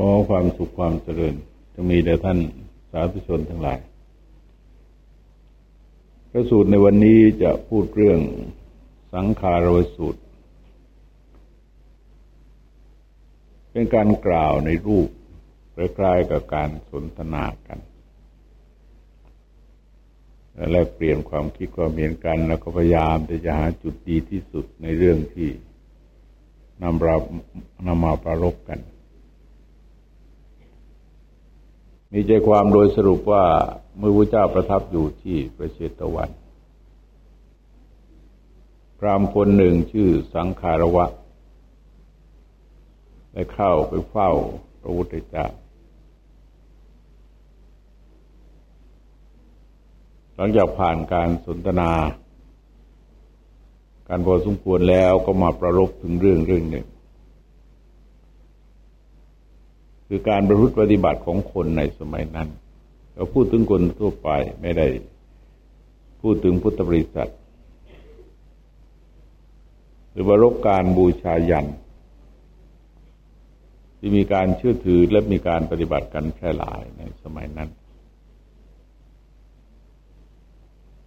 ขอความสุขความเจริญจะมีแด่ท่านสาธุชนทั้งหลาย พระสูตรในวันนี้จะพูดเรื่องสังขารวสูตร เป็นการกล่าวในรูปคล้ายๆกับการสนทนากันแลกเปลี่ยนความคิดความเห็นกัน แล้วก็พยายามจะหาจุดดีที่สุดในเรื่องที่นำเรานำมาประรบกัน มีใจความโดยสรุปว่าเมื่อพระเจ้าประทับอยู่ที่ประเชตวัน พรามคนหนึ่งชื่อสังคารวะ ได้เข้าไปเฝ้าพระพุทธเจ้า หลังจากผ่านการสนทนา การพอสมควรแล้วก็มาประรบถึงเรื่องเรื่องหนึ่ง คือการประพฤติปฏิบัติของคนในสมัยนั้นเราพูดถึงคนทั่วไปไม่ได้ พูดถึงพุทธบริษัท หรือว่ารบการบูชายัน ที่มีการเชื่อถือและมีการปฏิบัติกันแพร่หลายในสมัยนั้น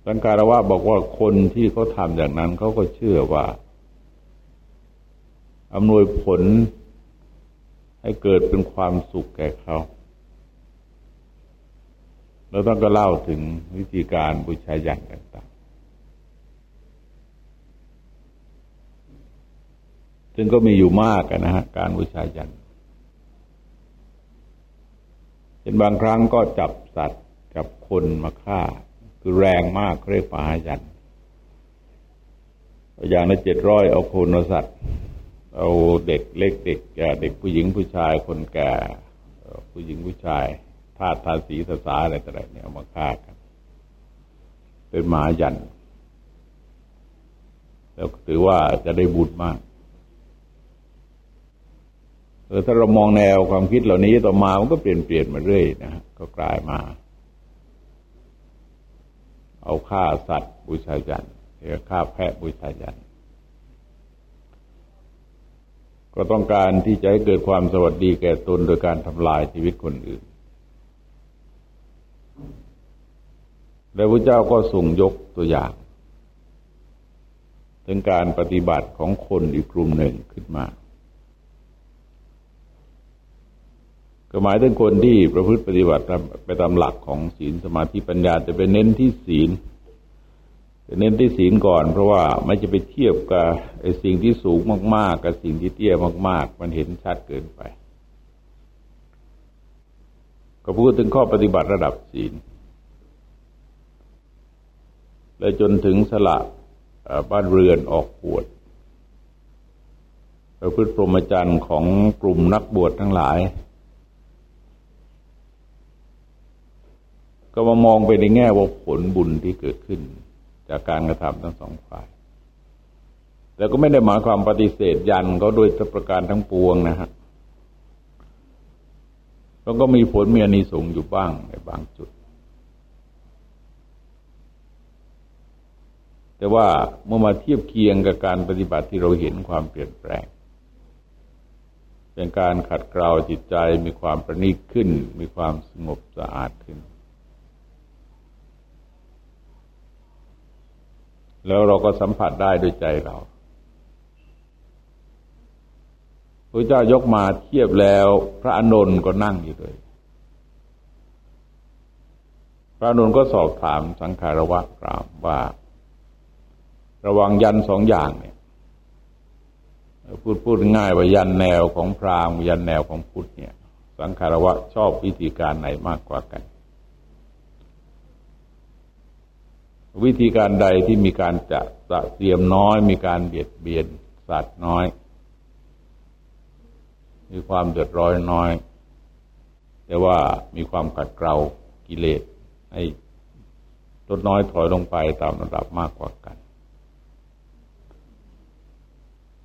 สังการวะบอกว่าคนที่เขาทำอย่างนั้นเขาก็เชื่อว่าอำนวยผล ให้เกิดเป็นความสุขแก่เขาแล้วต้องก็เล่าถึงวิธีการบูชายันต่างๆ ซึ่งก็มีอยู่มากนะฮะ การบูชายันเช่นบางครั้งก็จับสัตว์จับคนมาฆ่า คือแรงมากเรียกปายัน อย่างละเจ็ดร้อยเอาโคนสัตว์ เอาเด็กเล็กเด็กแก่เด็กผู้หญิงผู้ชายคนแก่ผู้หญิงผู้ชายทาตุทาสีทาสาอะไรต่ออะไรเนี่ยมาฆ่ากัน เป็นหมายัน แล้วถือว่าจะได้บุญมากเออถ้าเรามองแนวความคิดเหล่านี้ต่อมามันก็เปลี่ยนเปลี่ยนมาเรื่อยนะก็กลายมา เอาฆ่าสัตว์บูชายันหรือฆ่าแพะบูชายัน ก็ต้องการที่จะให้เกิดความสวัสดีแก่ตนโดยการทำลายชีวิตคนอื่น แล้วพระเจ้าก็ส่งยกตัวอย่าง ถึงการปฏิบัติของคนอีกกลุ่มหนึ่งขึ้นมา ก็หมายถึงคนที่ประพฤติปฏิบัติไปตามหลักของศีลสมาธิปัญญาจะเป็นเน้นที่ศีล เน้นที่ศีลก่อน เพราะว่าไม่จะไปเทียบกับไอ้สิ่งที่สูงมาก ๆ กับสิ่งที่เตี้ยมาก ๆ มันเห็นชัดเกินไป ก็พูดถึงข้อปฏิบัติระดับศีล และจนถึงสละบ้านเรือนออกบวชประพฤติพรหมจรรย์ของกลุ่มนักบวชทั้งหลาย ก็มามองไปในแง่ว่าผลบุญที่เกิดขึ้น จากการกระทำทั้งสองฝ่าย แต่ก็ไม่ได้หมายความปฏิเสธยันเขาโดยประการทั้งปวงนะฮะแล้วก็มีผลมีอนิสงส์อยู่บ้างในบางจุด แต่ว่าเมื่อมาเทียบเคียงกับการปฏิบัติที่เราเห็นความเปลี่ยนแปลง เป็นการขัดเกลาจิตใจมีความประณีตขึ้น มีความสงบสะอาดขึ้น แล้วเราก็สัมผัสได้ด้วยใจเราพระเจ้ายกมาเทียบแล้วพระอานนท์ก็นั่งอยู่ด้วยพระอานนท์ก็สอบถามสังขารวะกรามว่า ระวังยันสองอย่างเนี่ย พูดพูดง่ายว่ายันแนวของพราหมณ์ยันแนวของพุทธเนี่ย สังขารวะชอบวิธีการไหนมากกว่ากัน วิธีการใดที่มีการจะสะเตรียมน้อย มีการเบียดเบียนสัตว์น้อย มีความเดือดร้อนน้อย แต่ว่ามีความขัดเกลากิเลสให้ลดน้อยถอยลงไปตามระดับมากกว่ากัน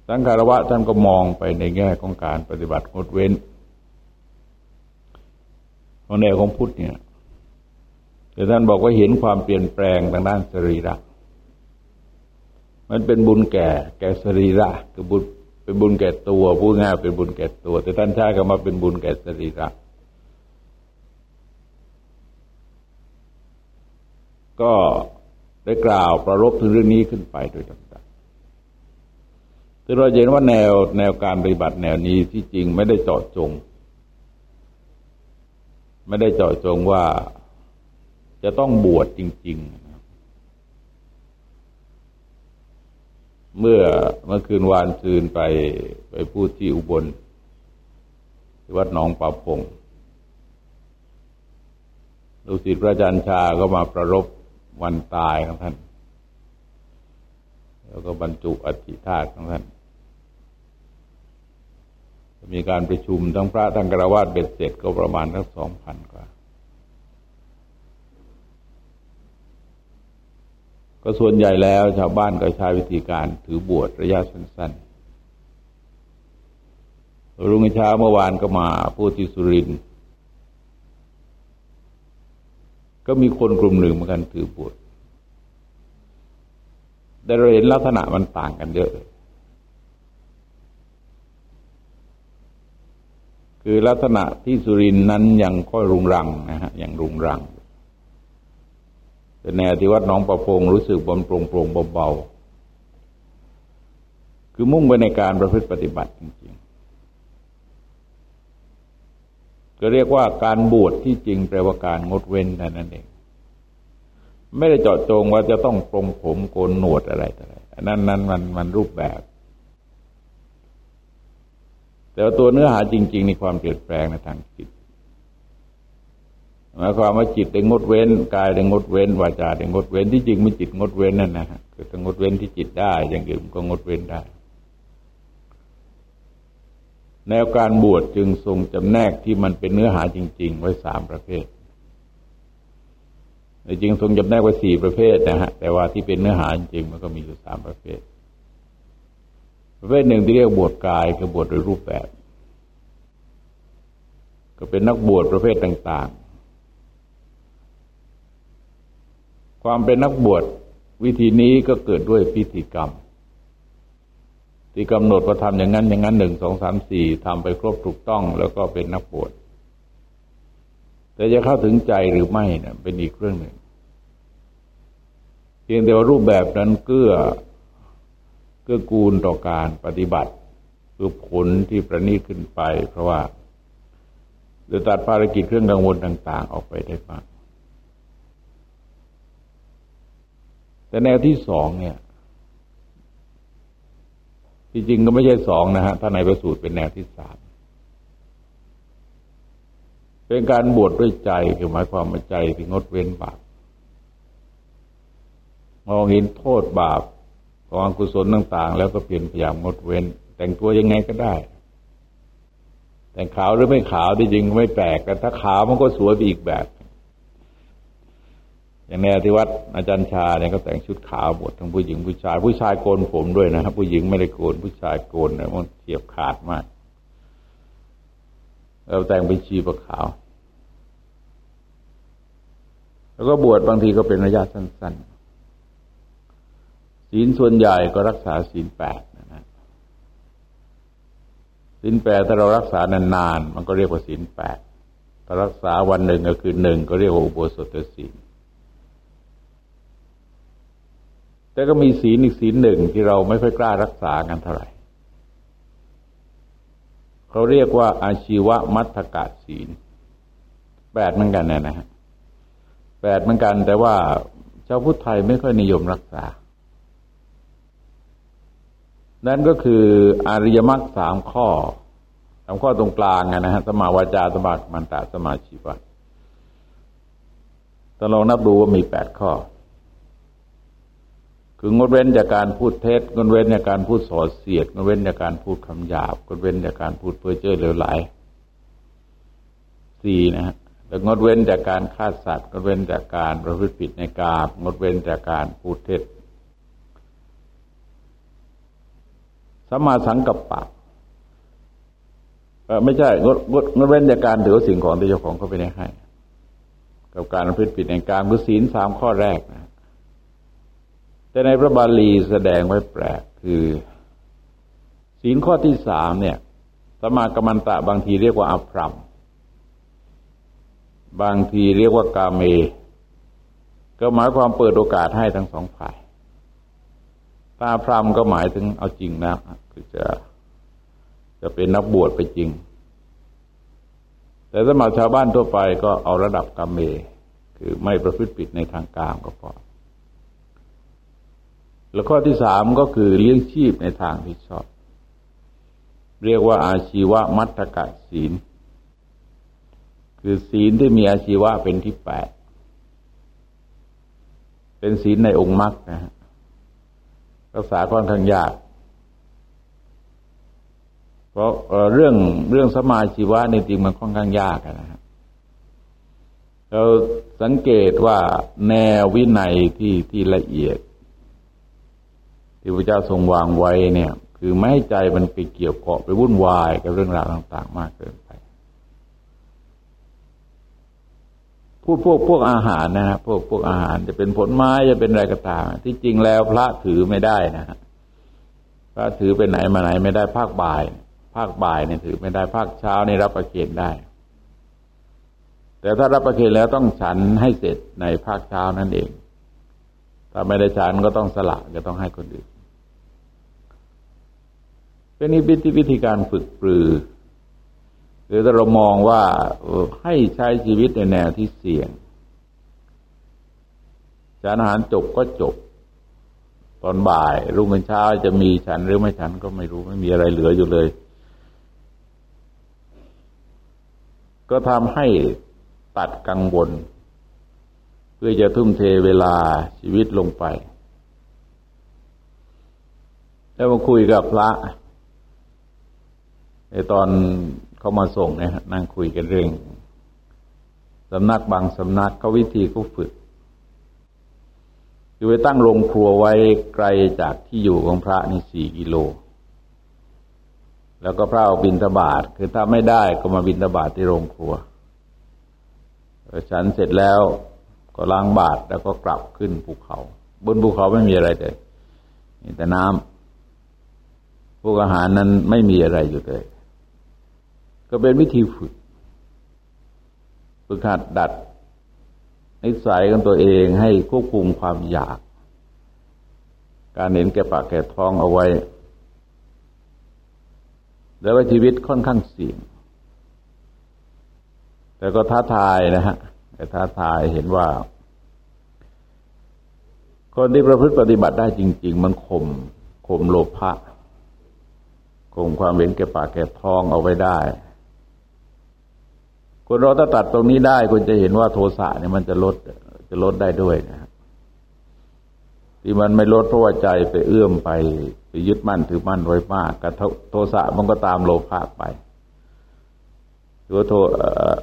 สังขารวะท่านก็มองไปในแง่ของการปฏิบัติงดเว้นของแนวของพุทธเนี่ย แต่ท่านบอกว่าเห็นความเปลี่ยนแปลงทางด้านสรีระ มันเป็นบุญแก่ แก่สรีระคือบุญเป็นบุญแก่ตัวพูดง่ายเป็นบุญแก่ตัว แต่ท่านใช้คำว่าเป็นบุญแก่สรีระ ก็ได้กล่าวประรบถึงเรื่องนี้ขึ้นไปโดยต่างๆแต่เราเห็นว่าแนวแนวการปฏิบัติแนวนี้ที่จริงไม่ได้เจาะจง ไม่ได้เจาะจงว่า จะต้องบวชจริง ๆเมื่อเมื่อคืนวานซืนไปไปพูดที่อุบลที่วัดหนองป่าพงลูกศิษย์พระอาจารย์ชาก็มาประรบวันตายของท่าน แล้วก็บรรจุอธิธาตุของท่าน มีการประชุมทั้งพระทั้งกระวาดเบ็ดเสร็จก็ประมาณทั้งสองพันกว่า ก็ส่วนใหญ่แล้ว ชาวบ้านก็ใช้วิธีการถือบวชระยะสั้นๆ รุ่งเช้าเมื่อวานก็มาพูดที่สุริน ก็มีคนกลุ่มหนึ่งเหมือนกันถือบวชแต่เราเห็นลักษณะมันต่างกันเยอะคือลักษณะที่สุรินนั้นยังค่อยรุงรังนะฮะยังรุงรัง แต่แนวที่วัดน้องประพงรู้สึกบนโปร่งโปร่งเบาๆ คือมุ่งไปในการประพฤติปฏิบัติจริงๆ ก็เรียกว่าการบวชที่จริงแปลว่าการงดเว้นแต่นั้นเอง ไม่ได้เจาะจงว่าจะต้องปรงผมโกนหนวดอะไรต่อะไรนั่นนั้นมันมันรูปแบบ แต่ตัวเนื้อหาจริง ๆ ในความเปลี่ยนแปลงในทางจิต หมายความว่าจิตได้งดเว้นกายได้งดเว้นวาจาได้งดเว้นที่จริงไม่จิตงดเว้นนั่นนะฮะคือถ้างดเว้นที่จิตได้อย่างอื่นก็งดเว้นได้ แนวการบวชจึงทรงจำแนกที่มันเป็นเนื้อหาจริง ๆ ไว้สามประเภทในจริงทรงจำแนกไว้สี่ประเภทนะฮะแต่ว่าที่เป็นเนื้อหาจริงมันก็มีอยู่สามประเภท ประเภทหนึ่งที่เรียกบวชกายคือบวชโดยรูปแบบ ก็เป็นนักบวชประเภทต่างๆ ความเป็นนักบวชวิธีนี้ก็เกิดด้วยพิธีกรรม ที่กำหนดว่าทำอย่างนั้น อย่างนั้นหนึ่งสองสามสี่ทำไปครบถูกต้อง แล้วก็เป็นนักบวชแต่จะเข้าถึงใจหรือไม่เนะเป็นอีกเรื่องหนึ่ง เพียงแต่ว่ารูปแบบนั้นเกื้อเกื้อกูลต่อการปฏิบัติคือผลที่ประณีขึ้นไป เพราะว่าจะตัดภารกิจเครื่องกังวลต่าง ๆ ออกไปได้มาก แต่แนวที่สองเนี่ยที่จริงก็ไม่ใช่สองนะฮะถ้าในประสูตรเป็นแนวที่สามเป็นการบวชดด้วยใจคือหมายความว่าใจที่งดเว้นบาปมองเห็นโทษบาปของอกุศลต่าง ๆ แล้วก็เปลี่ยนพยายามงดเว้น แต่งตัวยังไงก็ได้ แต่งขาวหรือไม่ขาวที่จริงไม่แปลกแต่ถ้าขาวมันก็สวยไปอีกแบบ อย่างในที่วัดอาจารย์ชาเนี่ยก็แต่งชุดขาวบวชทั้งผู้หญิงผู้ชาย ผู้ชายโกนผมด้วยนะครับ ผู้หญิงไม่ได้โกน ผู้ชายโกนเนี่ยมันเฉียบขาดมากเราแต่งเป็นชีประขาว แล้วก็บวชบางทีก็เป็นระยะสั้นๆศีลส่วนใหญ่ก็รักษาศีลแปดนะนะศีลแปดถ้าเรารักษานานๆมันก็เรียกว่าศีลแปดถ้ารักษาวันหนึ่งก็คือหนึ่งก็เรียกว่าอุโบสถศีล แต่ก็มีศีลอีกศีลหนึ่งที่เราไม่ค่อยกล้ารักษากันเท่าไหร่เขาเรียกว่าอาชีวมัตถกาศีลแปดเหมือนกันนะนะฮะแปดเหมือนกัน แต่ว่าชาวพุทธไทยไม่ค่อยนิยมรักษา นั่นก็คืออริยมรรคสามข้อสามข้อตรงกลางนะฮะสมาวาจาสมามันตะสมาชีวะตลองนับดูว่ามีแปดข้อ คืองดเว้นจากการพูดเท็จงดเว้นจากการพูดส่อเสียดงดเว้นจากการพูดคำหยาบงดเว้นจากการพูดเพ้อเจ้อเหลวไหลสี่นะฮะแล้วงดเว้นจากการฆ่าสัตว์งดเว้นจากการประพฤติผิดในกาบงดเว้นจากการพูดเท็จสมาสังกัปปะไม่ใช่งดงดงดเว้นจากการถือสิ่งของที่เจ้าของเขาไปให้ กับการประพฤติผิดในการคือศีลสามข้อแรกนะ แต่ในพระบาลีแสดงไว้แปลกคือศีลข้อที่สามเนี่ยสมากัมมันตะบางทีเรียกว่าอภรรมบางทีเรียกว่ากาเม ก็หมายความเปิดโอกาสให้ทั้งสองฝ่ายตาพรำก็หมายถึงเอาจริงนะคือจะจะเป็นนักบวชไปจริง แต่สมัครชาวบ้านทั่วไปก็เอาระดับกาเม คือไม่ประพฤติผิดในทางกามก็พอ แล้วข้อที่สามก็คือเลี้ยงชีพในทางที่ชอบ เรียกว่าอาชีวะมัตตกะศีล คือศีลที่มีอาชีวะเป็นที่แปดเป็นศีลในองค์มรรคนะฮะรักษาค่อนข้างยาก เพราะเรื่องเรื่องสมาชีวะในจริงมันค่อนข้างยากนะฮะเราสังเกตว่าแนววินัยที่ที่ละเอียด ที่พระเจ้าทรงวางไว้เนี่ย คือไม่ให้ใจมันไปเกี่ยวเกาะไปวุ่นวายกับเรื่องราวต่าง ๆ มากเกินไปพูดพวกพวกอาหารนะฮะพวกพวกอาหารจะเป็นผลไม้จะเป็นอะไรก็ตามที่จริงแล้วพระถือไม่ได้นะฮะพระถือไปไหนมาไหนไม่ได้ภาคบ่าย ภาคบ่ายเนี่ยถือไม่ได้ภาคเช้านี่รับประเคนได้ แต่ถ้ารับประเคนแล้วต้องฉันให้เสร็จในภาคเช้านั่นเองถ้าไม่ได้ฉันก็ต้องสละก็ต้องให้คนอื่น เป็นนิวิธีการฝึกปรือ หรือถ้าเรามองว่าให้ใช้ชีวิตในแนวที่เสี่ยงฉันอาหารจบก็จบ ตอนบ่าย รุ่งเช้าจะมีฉันหรือไม่ฉันก็ไม่รู้ไม่มีอะไรเหลืออยู่เลย ก็ทำให้ตัดกังวลเพื่อจะทุ่มเทเวลาชีวิตลงไป แล้วมาคุยกับพระ ในตอนเขามาส่งเนี่ยนั่งคุยกันเรื่องสำนักบางสำนักเขาวิธีเขาฝึก คือไปตั้งโรงครัวไว้ไกลจากที่อยู่ของพระนี่สี่กิโล แล้วก็พระเอาบินทบาทคือถ้าไม่ได้ก็มาบินทบาทที่โรงครัวฉันเสร็จแล้วก็ล้างบาทแล้วก็กลับขึ้นภูเขา บนภูเขาไม่มีอะไรเลยมีแต่น้ำพวกอาหารนั้นไม่มีอะไรอยู่เลย ก็เป็นวิธีฝึก ฝึกหัดดัดนิสัยของตัวเองให้ควบคุมความอยาก การเห็นแก่ปากแก่ท้องเอาไว้ แล้วว่าชีวิตค่อนข้างเสี่ยง แต่ก็ท้าทายนะฮะแต่ท้าทายเห็นว่า คนที่ประพฤติปฏิบัติได้จริง ๆ มันข่มข่มโลภะข่มความเห็นแก่ปากแก่ท้องเอาไว้ได้ คนเราถ้าตัดตรงนี้ได้คุณจะเห็นว่าโทสะเนี่ยมันจะลดจะลดได้ด้วยนะครับที่มันไม่ลดเพราะว่าใจไปเอื้อมไปไปยึดมั่นถือมั่นไว้มากกับโทสะมันก็ตามโลภะไปหรือโท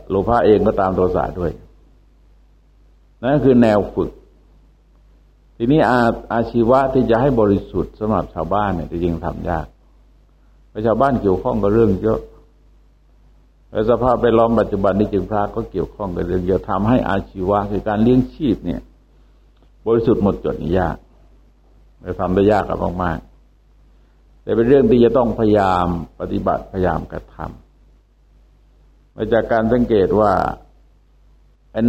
โลภะเองก็ตามโทสะด้วยนั่นคือแนวฝึก ทีนี้อาอาชีวะที่จะให้บริสุทธิ์สำหรับชาวบ้านเนี่ยจริงทำยากเพราะชาวบ้านเกี่ยวข้องกับเรื่องเยอะ สภาพไปล้อมปัจจุบันนี้จึงพระก็เกี่ยวข้องกับเรื่องเดียวทำให้อาชีวะคือการเลี้ยงชีพเนี่ย บริสุทธิ์หมดจดนี่ยากไปทำได้ยากกับมากๆแต่เป็นเรื่องที่จะต้องพยายามปฏิบัติพยายามกระทำมาจากการสังเกตว่า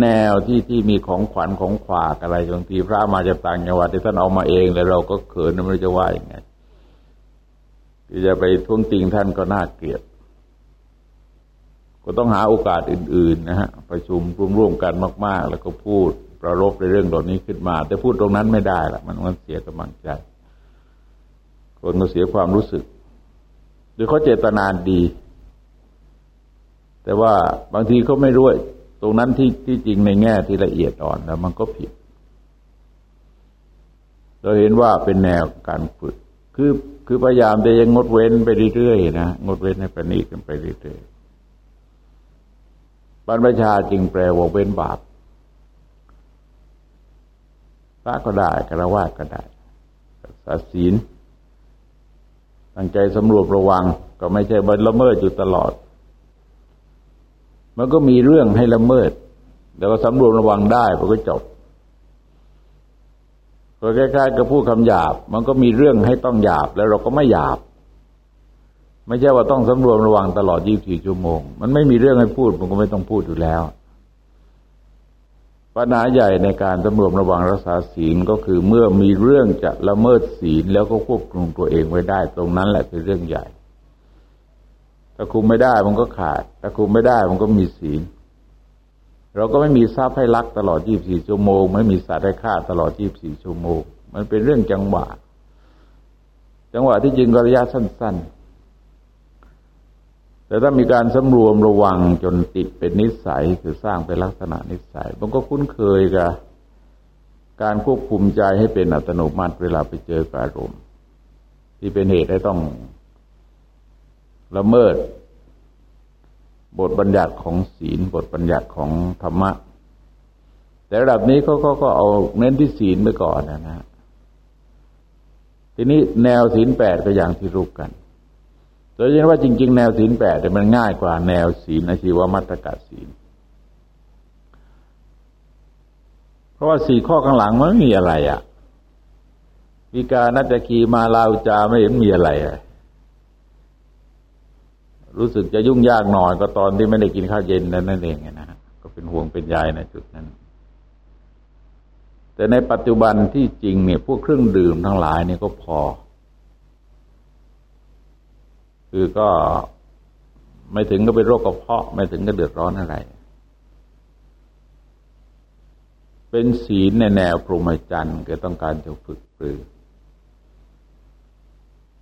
แนวที่ที่มีของขวัญของขวากอะไรบางทีพระมาจากต่างจังหวัดที่ท่านเอามาเองแล้วเราก็เขินไม่รู้จะว่าย่างไงที่จะไปท้วงติงท่านก็น่าเกลียด ก็ต้องหาโอกาสอื่น ๆ นะฮะประชุมร่วมๆกันมาก ๆ แล้วก็พูดประรบในเรื่องเหล่านี้ขึ้นมา แต่พูดตรงนั้นไม่ได้ละมันมันเสียกำลังใจ คนก็เสียความรู้สึกหรือเขาเจตนาดี แต่ว่าบางทีเขาไม่รู้ตรงนั้นที่ที่จริงในแง่ที่ละเอียดอ่อนแล้วมันก็ผิด เราเห็นว่าเป็นแนวการฝึก คือคือพยายามจะยังงดเว้นไปเรื่อยๆนะงดเว้นให้ประณีตกันไปเรื่อยๆ บรรพชาจึงแปลว่าเว้นบาปพระก็ได้กระวาดก็ได้ศาศีลตั้งใจสำรวจระวัง ก็ไม่ใช่บันละเมิดอยู่ตลอด มันก็มีเรื่องให้ละเมิด แล้วก็สำรวจระวังได้มันก็จบก็คล้ายๆกับพูดคำหยาบ มันก็มีเรื่องให้ต้องหยาบ แล้วเราก็ไม่หยาบ ไม่ใช่ว่าต้องสำรวมระวังตลอด 24 ชั่วโมง มันไม่มีเรื่องให้พูดมันก็ไม่ต้องพูดอยู่แล้ว ปัญหาใหญ่ในการสำรวมระวังรักษาศีลก็คือเมื่อมีเรื่องจะละเมิดศีลแล้วก็ควบคุมตัวเองไว้ได้ ตรงนั้นแหละคือเรื่องใหญ่ ถ้าคุมไม่ได้มันก็ขาด ถ้าคุมไม่ได้มันก็มีศีล เราก็ไม่มีทรัพย์ให้ลักตลอด 24 ชั่วโมง ไม่มีสัตว์ให้ฆ่าตลอด 24 ชั่วโมง มันเป็นเรื่องจังหวะ จังหวะที่จริงก็ระยะสั้น ๆ แต่ถ้ามีการสำรวมระวังจนติดเป็นนิสัยคือสร้างเป็นลักษณะนิสัย มันก็คุ้นเคยกับการควบคุมใจให้เป็นอัตโนมัติเวลาไปเจออารมณ์ ที่เป็นเหตุให้ต้องละเมิด บทบัญญัติของศีล บทบัญญัติของธรรมะ แต่ระดับนี้เขาก็ก็เอาเน้นที่ศีลไปก่อนนะฮะทีนี้แนวศีลแปดก็อย่างที่รู้กัน โดยเฉพาะจริง ๆ แนวศีลแปดมันง่ายกว่าแนวศีลอาชีวมัตตกศีล เพราะว่าสี่ข้อข้างหลังมันไม่มีอะไรอะ่ะวิการนัตกีมาลาวจาไม่เห็นมีอะไรเลยรู้สึกจะยุ่งยากหน่อยก็ตอนที่ไม่ได้กินข้าวเย็นนั่นเองนะฮะก็เป็นห่วงเป็นใยในจุดนั้น แต่ในปัจจุบันที่จริงเนี่ย พวกเครื่องดื่มทั้งหลายเนี่ยก็พอ คือก็ไม่ถึงก็เป็นโรคกระเพาะ ไม่ถึงก็เดือดร้อนอะไร เป็นศีลในแนวพรหมจรรย์ก็ต้องการจะฝึกปรือ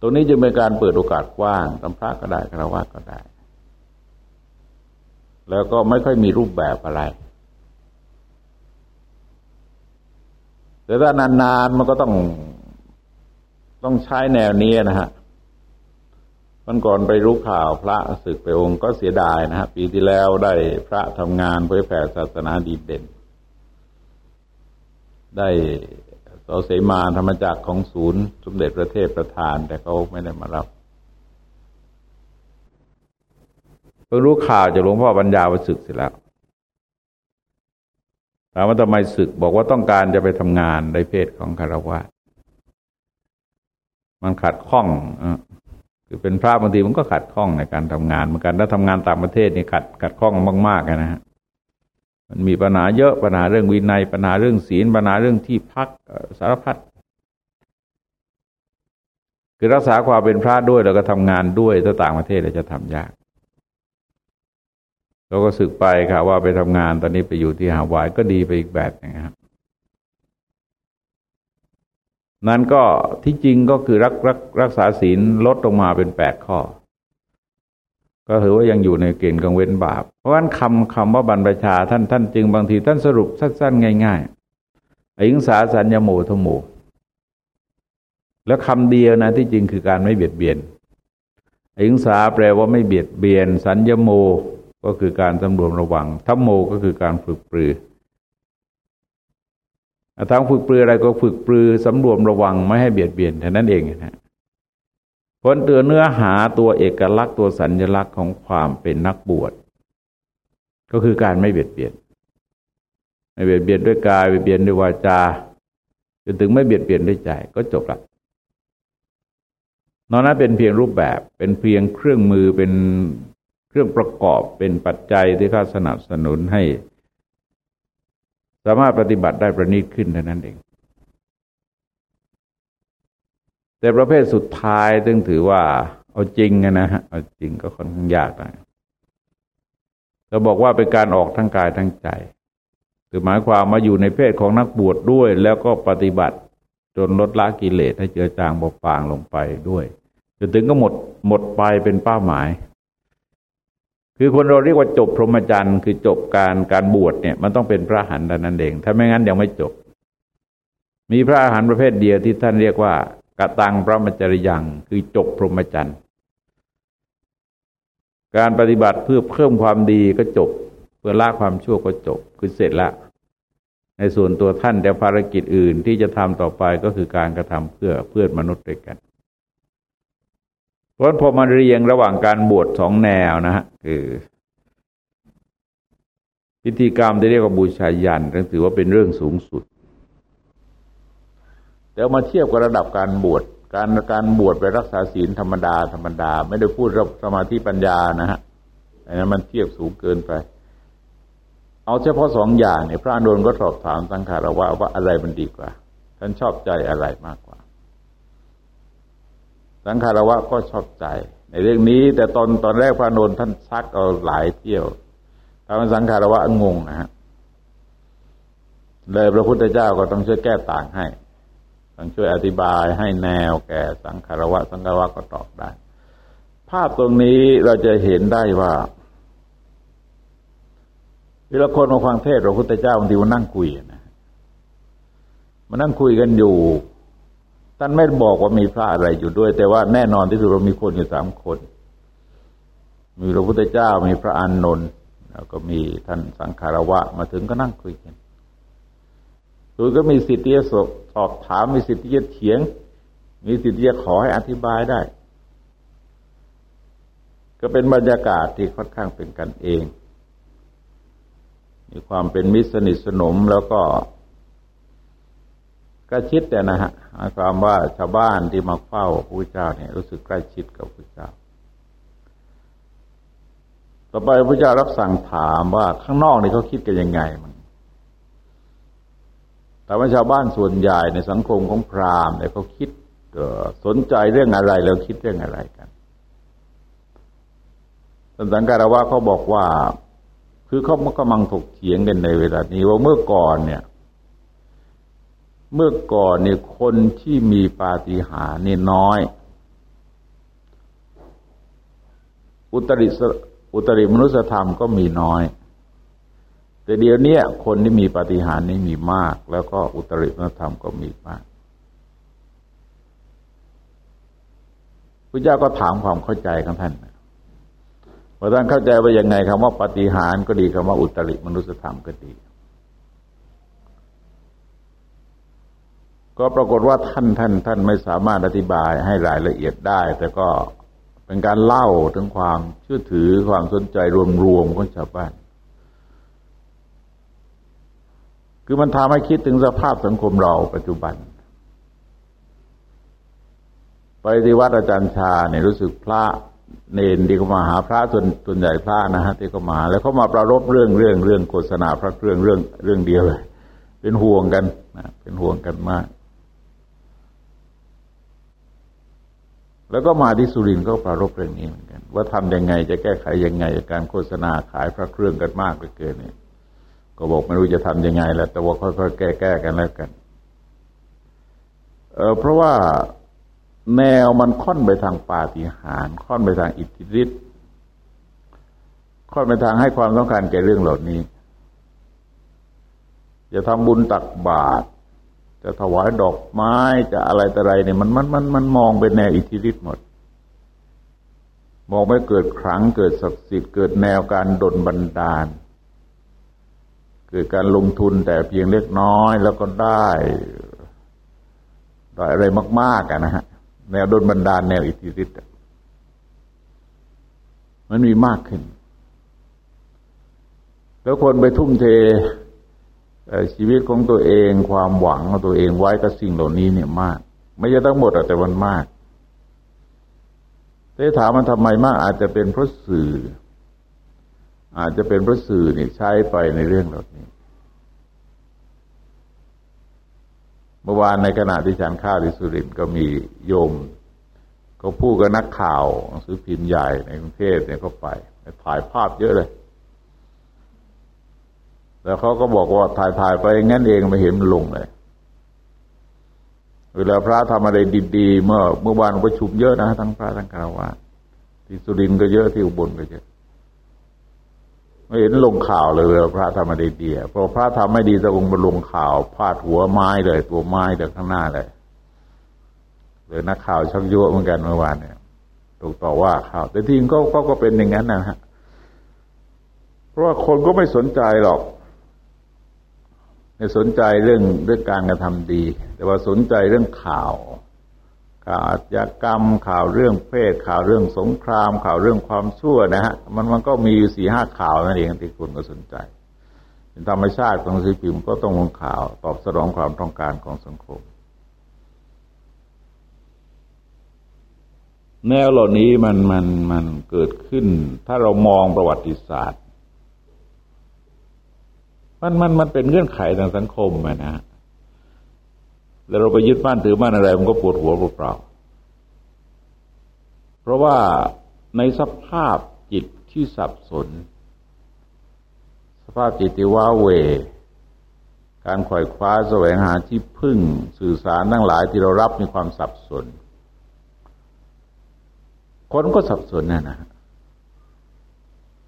ตรงนี้จะเป็นการเปิดโอกาสกว้างตำพระก็ได้คารวะก็ได้ แล้วก็ไม่ค่อยมีรูปแบบอะไร แต่ถ้านานๆมันก็ต้องต้องใช้แนวนี้นะฮะ มันก่อนไปรู้ข่าวพระศึกไปองค์ก็เสียดายนะฮะปีที่แล้วได้พระทำงานเผยแผ่ศาสนาดีเด่น ได้สเสมาธรรมจักรของศูนย์ สมเด็จพระเทพประธาน แต่เขาไม่ได้มารับเพิ่งรู้ข่าวจากหลวงพ่อปัญญาว่าศึกเสร็จแล้วถามว่าทำไมศึกบอกว่าต้องการจะไปทำงานในเพศของคารวะมันขัดข้อง คือเป็นพระบางทีมันก็ขัดข้องในการทำงานเหมือนกันถ้าทำงานต่างประเทศนี่ขัดขัดข้องมากๆนะฮะมันมีปัญหาเยอะปัญหาเรื่องวินัยปัญหาเรื่องศีลปัญหาเรื่องที่พักสารพัดคือรักษาความเป็นพระด้วยแล้วก็ทำงานด้วยถ้าต่างประเทศเราจะทำยากเราก็สึกไปค่ะว่าไปทำงานตอนนี้ไปอยู่ที่ฮาวายก็ดีไปอีกแบบนะครับ นั้นก็ที่จริงก็คือรักรักรักษาศีลลดลงมาเป็นแปดข้อ ก็ถือว่ายังอยู่ในเกณฑ์กังเว้นบาป เพราะฉะนั้นคำคำว่าบรรพชาท่านท่านจึงบางทีท่านสรุปสั้นๆ ง่ายๆอิงสาสัญญโมทโม แล้วคำเดียวนะที่จริงคือการไม่เบียดเบียนอิงสาแปลว่าไม่เบียดเบียน สัญญโมก็คือการสำรวมระวังทัมโมก็คือการฝึกปรือ ทางฝึกปรืออะไรก็ฝึกปรือสำรวมระวังไม่ให้เบียดเบียนแค่นั้นเองนะผลเตือนเนื้อหาตัวเอกลักษณ์ตัวสัญลักษณ์ของความเป็นนักบวช ก็คือการไม่เบียดเบียนไม่เบียดเบียนด้วยกายไม่เบียดเบียนด้วยวาจาจนถึงไม่เบียดเบียนด้วยใจก็จบละนอกนั้นเป็นเพียงรูปแบบ เป็นเพียงเครื่องมือเป็นเครื่องประกอบเป็นปัจจัยที่ข้าสนับสนุนให้ สามารถปฏิบัติได้ประณีตขึ้นเท่านั้นเอง แต่ประเภทสุดท้ายซึ่งถือว่า เอาจริงนะฮะเอาจริงก็ค่อนข้างยากนะเราบอกว่าเป็นการออกทั้งกายทั้งใจคือหมายความมาอยู่ในเพศของนักบวชดด้วย แล้วก็ปฏิบัติจนลดละกิเลสให้เจือจางเบาบางลงไปด้วยจนถึงก็หมดหมดไปเป็นเป้าหมาย คือคนเราเรียกว่าจบพรหมจรรย์คือจบการการบวชเนี่ย มันต้องเป็นพระหันแต่นั้นเอง ถ้าไม่งั้นยังไม่จบ มีพระอาหารประเภทเดียวที่ท่านเรียกว่ากะตังพระมจริยังคือจบพรหมจรรย์การปฏิบัติเพื่อเพิ่มความดีก็จบ เพื่อละความชั่วก็จบ คือเสร็จละ ในส่วนตัวท่านแต่ภารกิจอื่นที่จะทำต่อไปก็คือการกระทำเพื่อเพื่อนมนุษย์ด้วยกัน ราะพอมาเรียงระหว่างการบวชสองแนวนะฮะคือพิธีกรรมที่เรียกว่าบูชายันถือว่าเป็นเรื่องสูงสุด แต่มาเทียบกับระดับการบวชการการบวชไปรักษาศีลธรรมดา ธรรมดา ไม่ได้พูดรับสมาธิปัญญานะฮะอันนั้นมันเทียบสูงเกินไป เอาเฉพาะสองอย่างเนี่ย พระอนุนก็สอบถามสังขารว่าว่าอะไรมันดีกว่า ท่านชอบใจอะไรมากกว่า สังขารวะก็ชอบใจ ในเรื่องนี้ แต่ตอนตอนแรกพระอนุนท่านซักเอาหลายเที่ยวทำให้สังขารวะงงนะฮะเลยพระพุทธเจ้าก็ต้องช่วยแก้ต่างให้ ต้องช่วยอธิบายให้แนวแก่สังขารวะ สังขารวะก็ตอบได้ ภาพตรงนี้เราจะเห็นได้ว่าเวลาคนมาฟังเทศพระพุทธเจ้าบางทีมันนั่งคุยนะมานั่งคุยกันอยู่ ท่านไม่บอกว่ามีพระอะไรอยู่ด้วย แต่ว่าแน่นอนที่สุดเรามีคนอยู่สามคน มีพระพุทธเจ้ามีพระอานนท์แล้วก็มีท่านสังขารวะ มาถึงก็นั่งคุยกันตัวก็มีสิทธิ์ที่จะสอบถามมีสิทธิ์ที่จะเถียง มีสิทธิ์ที่จะขอให้อธิบายได้ ก็เป็นบรรยากาศที่ค่อนข้างเป็นกันเอง มีความเป็นมิตรสนิทสนมแล้วก็ กล้ชิดแต่นะฮะความว่าชาวบ้านที่มาเฝ้าพระเจ้าเนี่ยรู้สึกใกล้ชิดกับพระเจ้า ต่อไปพระเจ้ารับสั่งถามว่าข้างนอกนี่เขาคิดกันยังไงมันแต่ว่าชาวบ้านส่วนใหญ่ในสังคมของพราหมณ์เนี่ยเขาคิดสนใจเรื่องอะไรแล้วคิดเรื่องอะไรกันสังการวะเขาบอกว่า คือเขากำลังถกเถียงกันในเวลานี้ว่าเมื่อก่อนเนี่ย เมื่อก่อนเนี่ยคนที่มีปาฏิหาริย์นี่น้อย อุตริอุตริมนุสธรรมก็มีน้อย แต่เดี๋ยวนี้คนที่มีปฏิหารนี้มีมาก แล้วก็อุตริมนุสธรรมก็มีมากพระเจ้าก็ถามความเข้าใจของท่านพอท่านเข้าใจว่ายังไงคำว่าปฏิหารก็ดีคำว่าอุตริมนุสธรรมก็ดี ก็ปรากฏว่าท่านท่านท่านไม่สามารถอธิบายให้รายละเอียดได้ แต่ก็เป็นการเล่าถึงความเชื่อถือความสนใจรวมๆของชาวบ้าน คือมันทำให้คิดถึงสภาพสังคมเราปัจจุบัน ไปที่วัดอาจารย์ชาเนี่ยรู้สึกพระเนนที่เขามาหาพระส่วนส่วนใหญ่พระนะฮะที่เขามา แล้วเขามาประรบเรื่องเรื่องเรื่องโฆษณาพระเครื่องเรื่องเรื่องเดียวเลย เป็นห่วงกันนะเป็นห่วงกันมาก แล้วก็มาที่สุรินทร์ก็ประรบเรื่องนี้เหมือนกัน ว่าทำยังไงจะแก้ไขยังไงการโฆษณาขายพระเครื่องกันมากไปเกินเนี่ย ก็บอกไม่รู้จะทำยังไงแหละแต่ว่าค่อยๆแก้ๆกันแล้วกันเออเพราะว่าแนวมันค่อนไปทางปาฏิหาริย์ค่อนไปทางอิทธิฤทธิ์ค่อนไปทางให้ความต้องการแก่เรื่องเหล่านี้ จะทำบุญตักบาตร จะถวายดอกไม้จะอะไรแต่ไรเนี่ยมันมันมันมันมองเป็นแนวอิทธิฤทธิ์หมด มองไม่เกิดครั้งเกิดศักดิ์สิทธิ์เกิดแนวการดลบันดาล เกิดการลงทุนแต่เพียงเล็กน้อยแล้วก็ได้ได้อะไรมากๆกันนะฮะแนวดนบันดาลแนวอิทธิฤทธิ์มันมีมากขึ้น แล้วคนไปทุ่มเท ชีวิตของตัวเองความหวังของตัวเองไว้กับสิ่งเหล่านี้เนี่ยมาก ไม่ใช่ทั้งหมดแต่มันมากแต่ถามมันทำไมมาก อาจจะเป็นเพราะสื่อ อาจจะเป็นเพราะสื่อเนี่ยใช้ไปในเรื่องเหล่านี้เมื่อวานในขณะที่ฉันข้าวที่สุรินก็มีโยมเขาพูดกับนักข่าวซื้อพิมพ์ใหญ่ในกรุงเทพเนี่ยเขาไปถ่ายภาพเยอะเลย แล้วเขาก็บอกว่าถ่ายถ่ายไปงั้นเองไม่เห็นมันลงเลยเวลาพระทำอะไรดีๆเมื่อเมื่อวานประชุมเยอะนะทั้งพระทั้งคารวะที่สุรินก็เยอะที่อุบลก็เยอะไม่เห็นลงข่าวเลยเวลาพระทำมาดีดีพอพระทำไม่ดีจะลงมาลงข่าวพาดหัวไม้เลย ตัวไม้เดินข้างหน้าเลยเลยนักข่าวชักยั่วเหมือนกันเมื่อวานเนี่ยถูกต่อว่าข่าวแต่ทีมก็ก็ก็เป็นอย่างนั้นนะฮะเพราะว่าคนก็ไม่สนใจหรอก ไม่สนใจเรื่องเรื่องการกระทำดี แต่ว่าสนใจเรื่องข่าว ข่าวอาชญากรรม ข่าวเรื่องเพศ ข่าวเรื่องสงคราม ข่าวเรื่องความชั่วนะฮะมันมันก็มีสี่ห้าข่าวนั่นเองที่คุณก็สนใจเป็นธรรมชาติของสื่อพิมพ์ก็ต้องลงข่าวตอบสนองความต้องการของสังคม แนวเหล่านี้มันมันมันเกิดขึ้น ถ้าเรามองประวัติศาสตร์ มันมันมันเป็นเงื่อนไขทางสังคมอะนะแล้วเราไปยึดมั่นถือมั่นอะไร มันก็ปวดหัวเปล่าเพราะว่าในสภาพจิตที่สับสน สภาพจิตที่ว้าเว การขวอยคว้าแสวงหาที่พึ่งสื่อสารทั้งหลายที่เรารับมีความสับสน คนก็สับสนนะนะ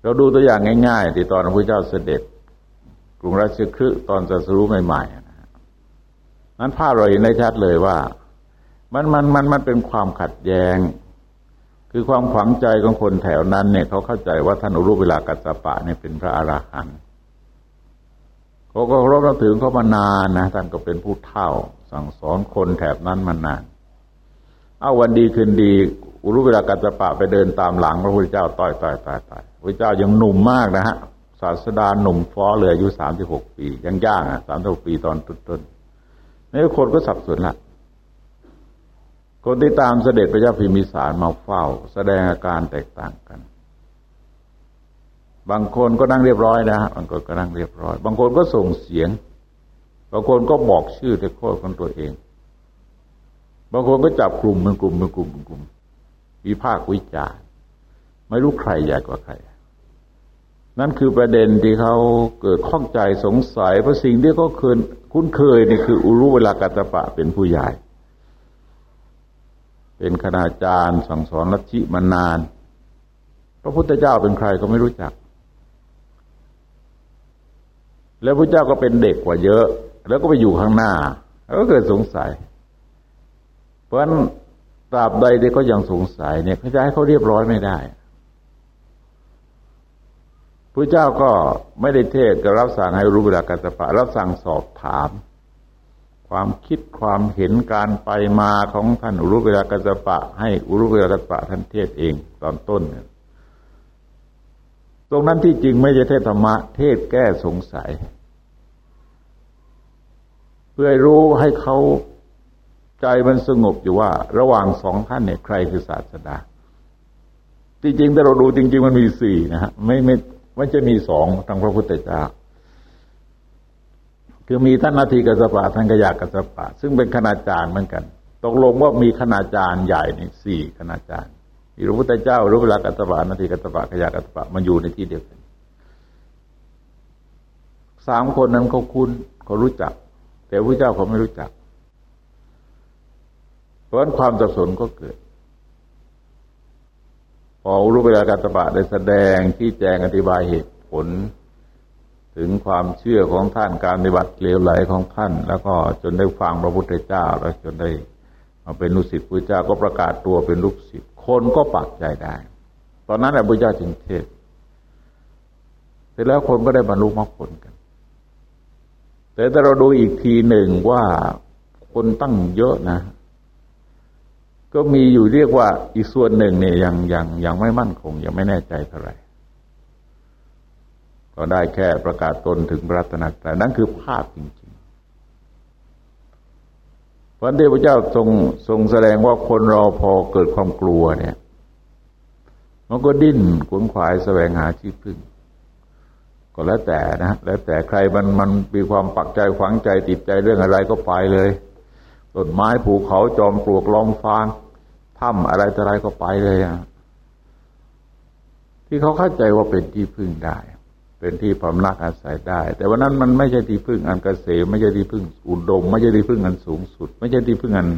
เราดูตัวอย่างง่าย ๆ ที่ตอนพระพุทธเจ้าเสด็จ รุงราชคฤห์ตอนจะสรู้ใหม่ๆนะนั้นภาพเราเห็นได้ชัดเลยว่า มันมันมันมันเป็นความขัดแย้ง คือความขวังใจของคนแถวนั้นเนี่ยเขาเข้าใจว่าท่านอุรุเวลากัสปะเนี่ยเป็นพระอราหันต์เขาก็รบนับถือเขามานานนะท่านก็เป็นผู้เฒ่า สั่งสอนคนแถบนั้นมานาน เอาวันดีคืนดี อุรุเวลากัสปะไปเดินตามหลังพระพุทธเจ้าต่อยต่อยต่อยต่อยพระเจ้ายังหนุ่มมากนะฮะาสดาหนุ่มฟ้อเลยอายุสามสิบหกปี ยังย่างอะสามสิบหกปีตอนต้นๆนี่คนก็สับสนละคนที่ตามเสด็จพระเจ้าพิมิสารมาเฝ้า แสดงอาการแตกต่างกัน บางคนก็นั่งเรียบร้อยนะบางคนก็นั่งเรียบร้อย บางคนก็ส่งเสียง บางคนก็บอกชื่อแต่โคตรของตัวเอง บางคนก็จับกลุ่มเป็นกลุ่มเป็นกลุ่มเป็นกลุ่มวิพากษ์วิจารไม่รู้ใครใหญ่กว่าใคร นั่นคือประเด็นที่เขาเกิดข้องใจสงสัยเพราะสิ่งที่เขาเคยคุ้นเคยนี่คืออุรุเวลากัตปะเป็นผู้ใหญ่ เป็นคณาจารย์สั่งสอนลัทธิมานาน พระพุทธเจ้าเป็นใครก็ไม่รู้จัก แล้วพระเจ้าก็เป็นเด็กกว่าเยอะ แล้วก็ไปอยู่ข้างหน้า แล้วก็เกิดสงสัย เพราะฉะนั้นตราบใดที่เขายังสงสัยเนี่ยเขาจะให้เขาเรียบร้อยไม่ได้ พระเจ้าก็ไม่ได้เทศก็รับสั่งให้รู้เวลากัตปะ รับสั่งสอบถาม ความคิดความเห็นการไปมาของท่านอุรุเวลากัสปะ ให้อุรุเวลากัสปะ ท่านเทศเองตอนต้นเนี่ยตรงนั้นที่จริงไม่ใช่เทศธรรมะ เทศแก้สงสัย เพื่อรู้ให้เขาใจมันสงบอยู่ว่า ระหว่างสองท่านเนี่ยใครคือศาสดาจริงๆถ้าเราดูจริง ๆ มันมีสี่นะฮะไม่ไม่ ไม่จะมีสองทางพระพุทธเจ้าคือมีท่านนาทีกัสปะท่านกยากัสปะ ซึ่งเป็นคณาจารย์เหมือนกัน ตกลงว่ามีคณาจารย์ใหญ่ในสี่คณาจารย์มีพระพุทธเจ้ารู้เวลากัสปะนาทีกัสปะกยากัสปะมันอยู่ในที่เดียวกันสามคนนั้นเขาคุ้นเขารู้จัก แต่พระเจ้าเขาไม่รู้จัก เพราะฉะนั้นความสับสนก็เกิด พอรู้เวลากัสปะได้แสดงที่แจงอธิบายเหตุผล ถึงความเชื่อของท่านการปฏิบัติเลวไหลของท่าน แล้วก็จนได้ฟังพระพุทธเจ้า แล้วจนได้มาเป็นลูกศิษย์พระเจ้าก็ประกาศตัวเป็นลูกศิษย์คนก็ปักใจได้ ตอนนั้นพระเจ้าจึงเทศเสร็จแล้วคนก็ได้บรรลุมรรคผลกัน แต่ถ้าเราดูอีกทีหนึ่งว่าคนตั้งเยอะนะ ก็มีอยู่เรียกว่าอีกส่วนหนึ่งเนี่ยยังยังยังไม่มั่นคง ยังไม่แน่ใจเท่าไหร่ก็ได้แค่ประกาศตนถึงพระรัตนตรัยนั่นคือภาพจริงๆพระเทพเจ้าทรงทรงแสดงว่าคนเราพอเกิดความกลัวเนี่ย มันก็ดิ้นขวนขวายแสวงหาที่พึ่ง ก็แล้วแต่นะ แล้วแต่ใครมันมันมีความปักใจฝังใจติดใจเรื่องอะไรก็ไปเลยต้นไม้ภูเขาจอมปลวกลองฟาง ถ้ำอะไรต่ออะไรก็ไปเลยอะที่เขาเข้าใจว่าเป็นที่พึ่งได้ เป็นที่พำนักอาศัยได้ แต่วันนั้นมันไม่ใช่ที่พึ่งอันกเกษมไม่ใช่ที่พึ่งอุดม ไม่ใช่ที่พึ่งอันสูงสุด ไม่ใช่ที่พึ่งอัน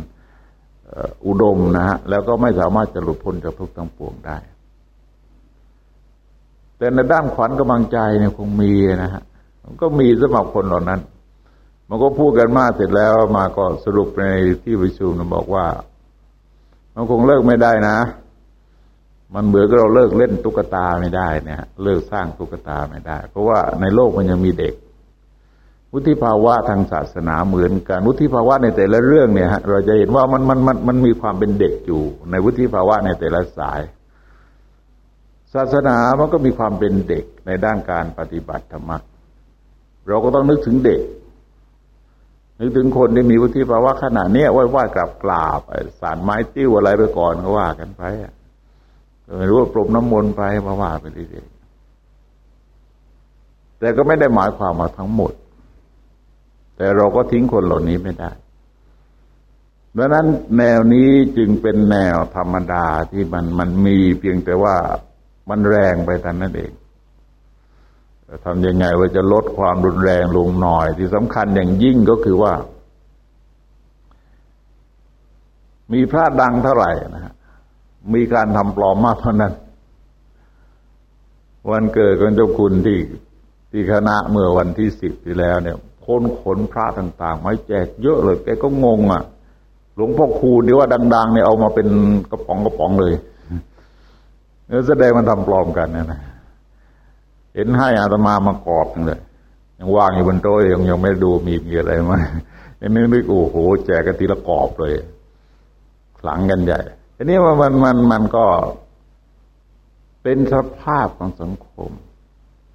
อุดมนะฮะแล้วก็ไม่สามารถจะหลุดพ้นจากทุกข์ทั้งปวงได้ แต่ในด้านขวัญกำลังใจเนี่ยคงมีนะฮะมันก็มีสำหรับคนเหล่านั้น มันก็พูดกันมากเสร็จแล้วมาก็สรุปในที่ประชุมบอกว่า มันคงเลิกไม่ได้นะ มันเหมือนกับเราเลิกเล่นตุ๊กตาไม่ได้เนี่ย เลิกสร้างตุ๊กตาไม่ได้ เพราะว่าในโลกมันยังมีเด็กวุฒิภาวะทางศาสนาเหมือนกันวุฒิภาวะในแต่ละเรื่องเนี่ยฮะเราจะเห็นว่ามันมันมันมันมีความเป็นเด็กอยู่ ในวุฒิภาวะในแต่ละสาย ศาสนามันก็มีความเป็นเด็กในด้านการปฏิบัติธรรมะเราก็ต้องนึกถึงเด็ก นึกถึงคนที่มีวุฒิภาวะขนาดนี้ไหว้ไหว้กราบกราบสารไม้ติ้วอะไรไปก่อนก็ว่ากันไปอะไม่รู้ว่าปรมน้ำมนต์ไปมาว่าไปเรื่อยๆแต่ก็ไม่ได้หมายความมาทั้งหมด แต่เราก็ทิ้งคนเหล่านี้ไม่ได้ดังนั้นแนวนี้จึงเป็นแนวธรรมดาที่มันมันมีเพียงแต่ว่ามันแรงไปแต่นั้นเอง ทำยังไงว่าจะลดความรุนแรงลงหน่อย ที่สำคัญอย่างยิ่งก็คือว่า มีพระดังเท่าไหร่นะฮะมีการทำปลอมมากเท่านั้น วันเกิดของเจ้าคุณที่ที่คณะเมื่อวันที่สิบที่แล้วเนี่ยคนขนพระต่างๆมาแจกเยอะเลยแกก็งงอะ หลวงพ่อคูณที่ว่าดัง ๆ เนี่ยเอามาเป็นกระป๋องกระป๋องเลยเนี่ยแสดงมันทำปลอมกันนะนะ เห็นให้อาตมามากรอบเลยยังวางอยู่บนโต๊ะยังยังไม่ดูมีมีอะไรมาอันนี้นึกโอ้โหแจกกันทีละกรอบเลยขลังกันใหญ่อันนี้มันมันมันก็ เป็นสภาพของสังคม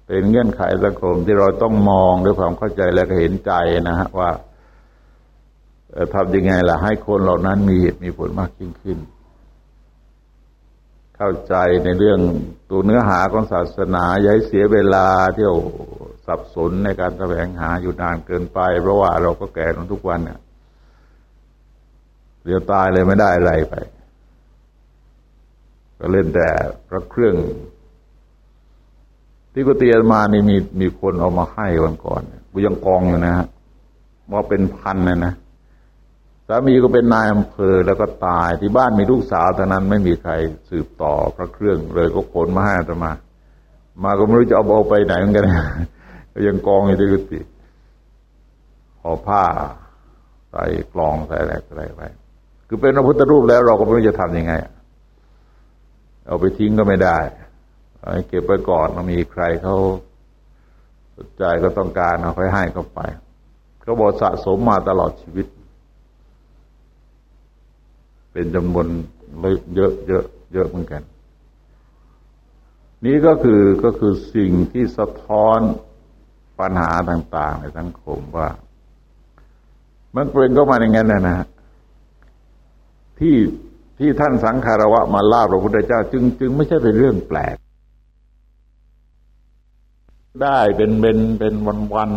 เป็นเงื่อนไขสังคมที่เราต้องมองด้วยความเข้าใจและเห็นใจนะฮะว่าทำยังไงล่ะ ให้คนเหล่านั้นมีเหตุมีผลมากยิ่งขึ้น เข้าใจในเรื่องตัวเนื้อหาของศาสนาอย่าให้เสียเวลาเที่ยวสับสนในการแสวงหาอยู่นานเกินไป เพราะว่าเราก็แก่ลงทุกวันเนี่ยเดี๋ยวตายเลยไม่ได้อะไรไป ก็เล่นแต่พระเครื่อง ที่กุฏิมานี่มีมีคนเอามาให้วันก่อนกูยังกองอยู่นะฮะว่าเป็นพันนะนะามีก็เป็นนายอำเภอแล้วก็ตายที่บ้านมีลูกสาวเท่านั้นไม่มีใครสืบต่อพระเครื่องเลยก็ขนมาให้อามา มาก็ไม่รู้จะเอาเอาไปไหนเหมือนกันก็ยังกองอยู่ที่กุฏิห่อผ้าใส่กลองใส่อะไรอะไรไปคือเป็นพระพุทธรูปแล้วเราก็ไม่รู้จะทำยังไง เอาไปทิ้งก็ไม่ได้เก็บไว้ก่อนมีใครเขาสนใจก็ต้องการเอาไปให้เขาไปเขาบอกสะสมมาตลอดชีวิต เป็นจำนวนเยอะเยอะเยอะเหมือนกัน นี้ก็คือก็คือสิ่งที่สะท้อนปัญหาต่าง ๆ ในสังคมว่า มันเป็นก็มาอย่างนั้นนะนะที่ที่ท่านสังคารวะมาลาพระพุทธเจ้า จึง จึงไม่ใช่เป็นเรื่องแปลก ได้เป็นเป็นเป็นวันวัน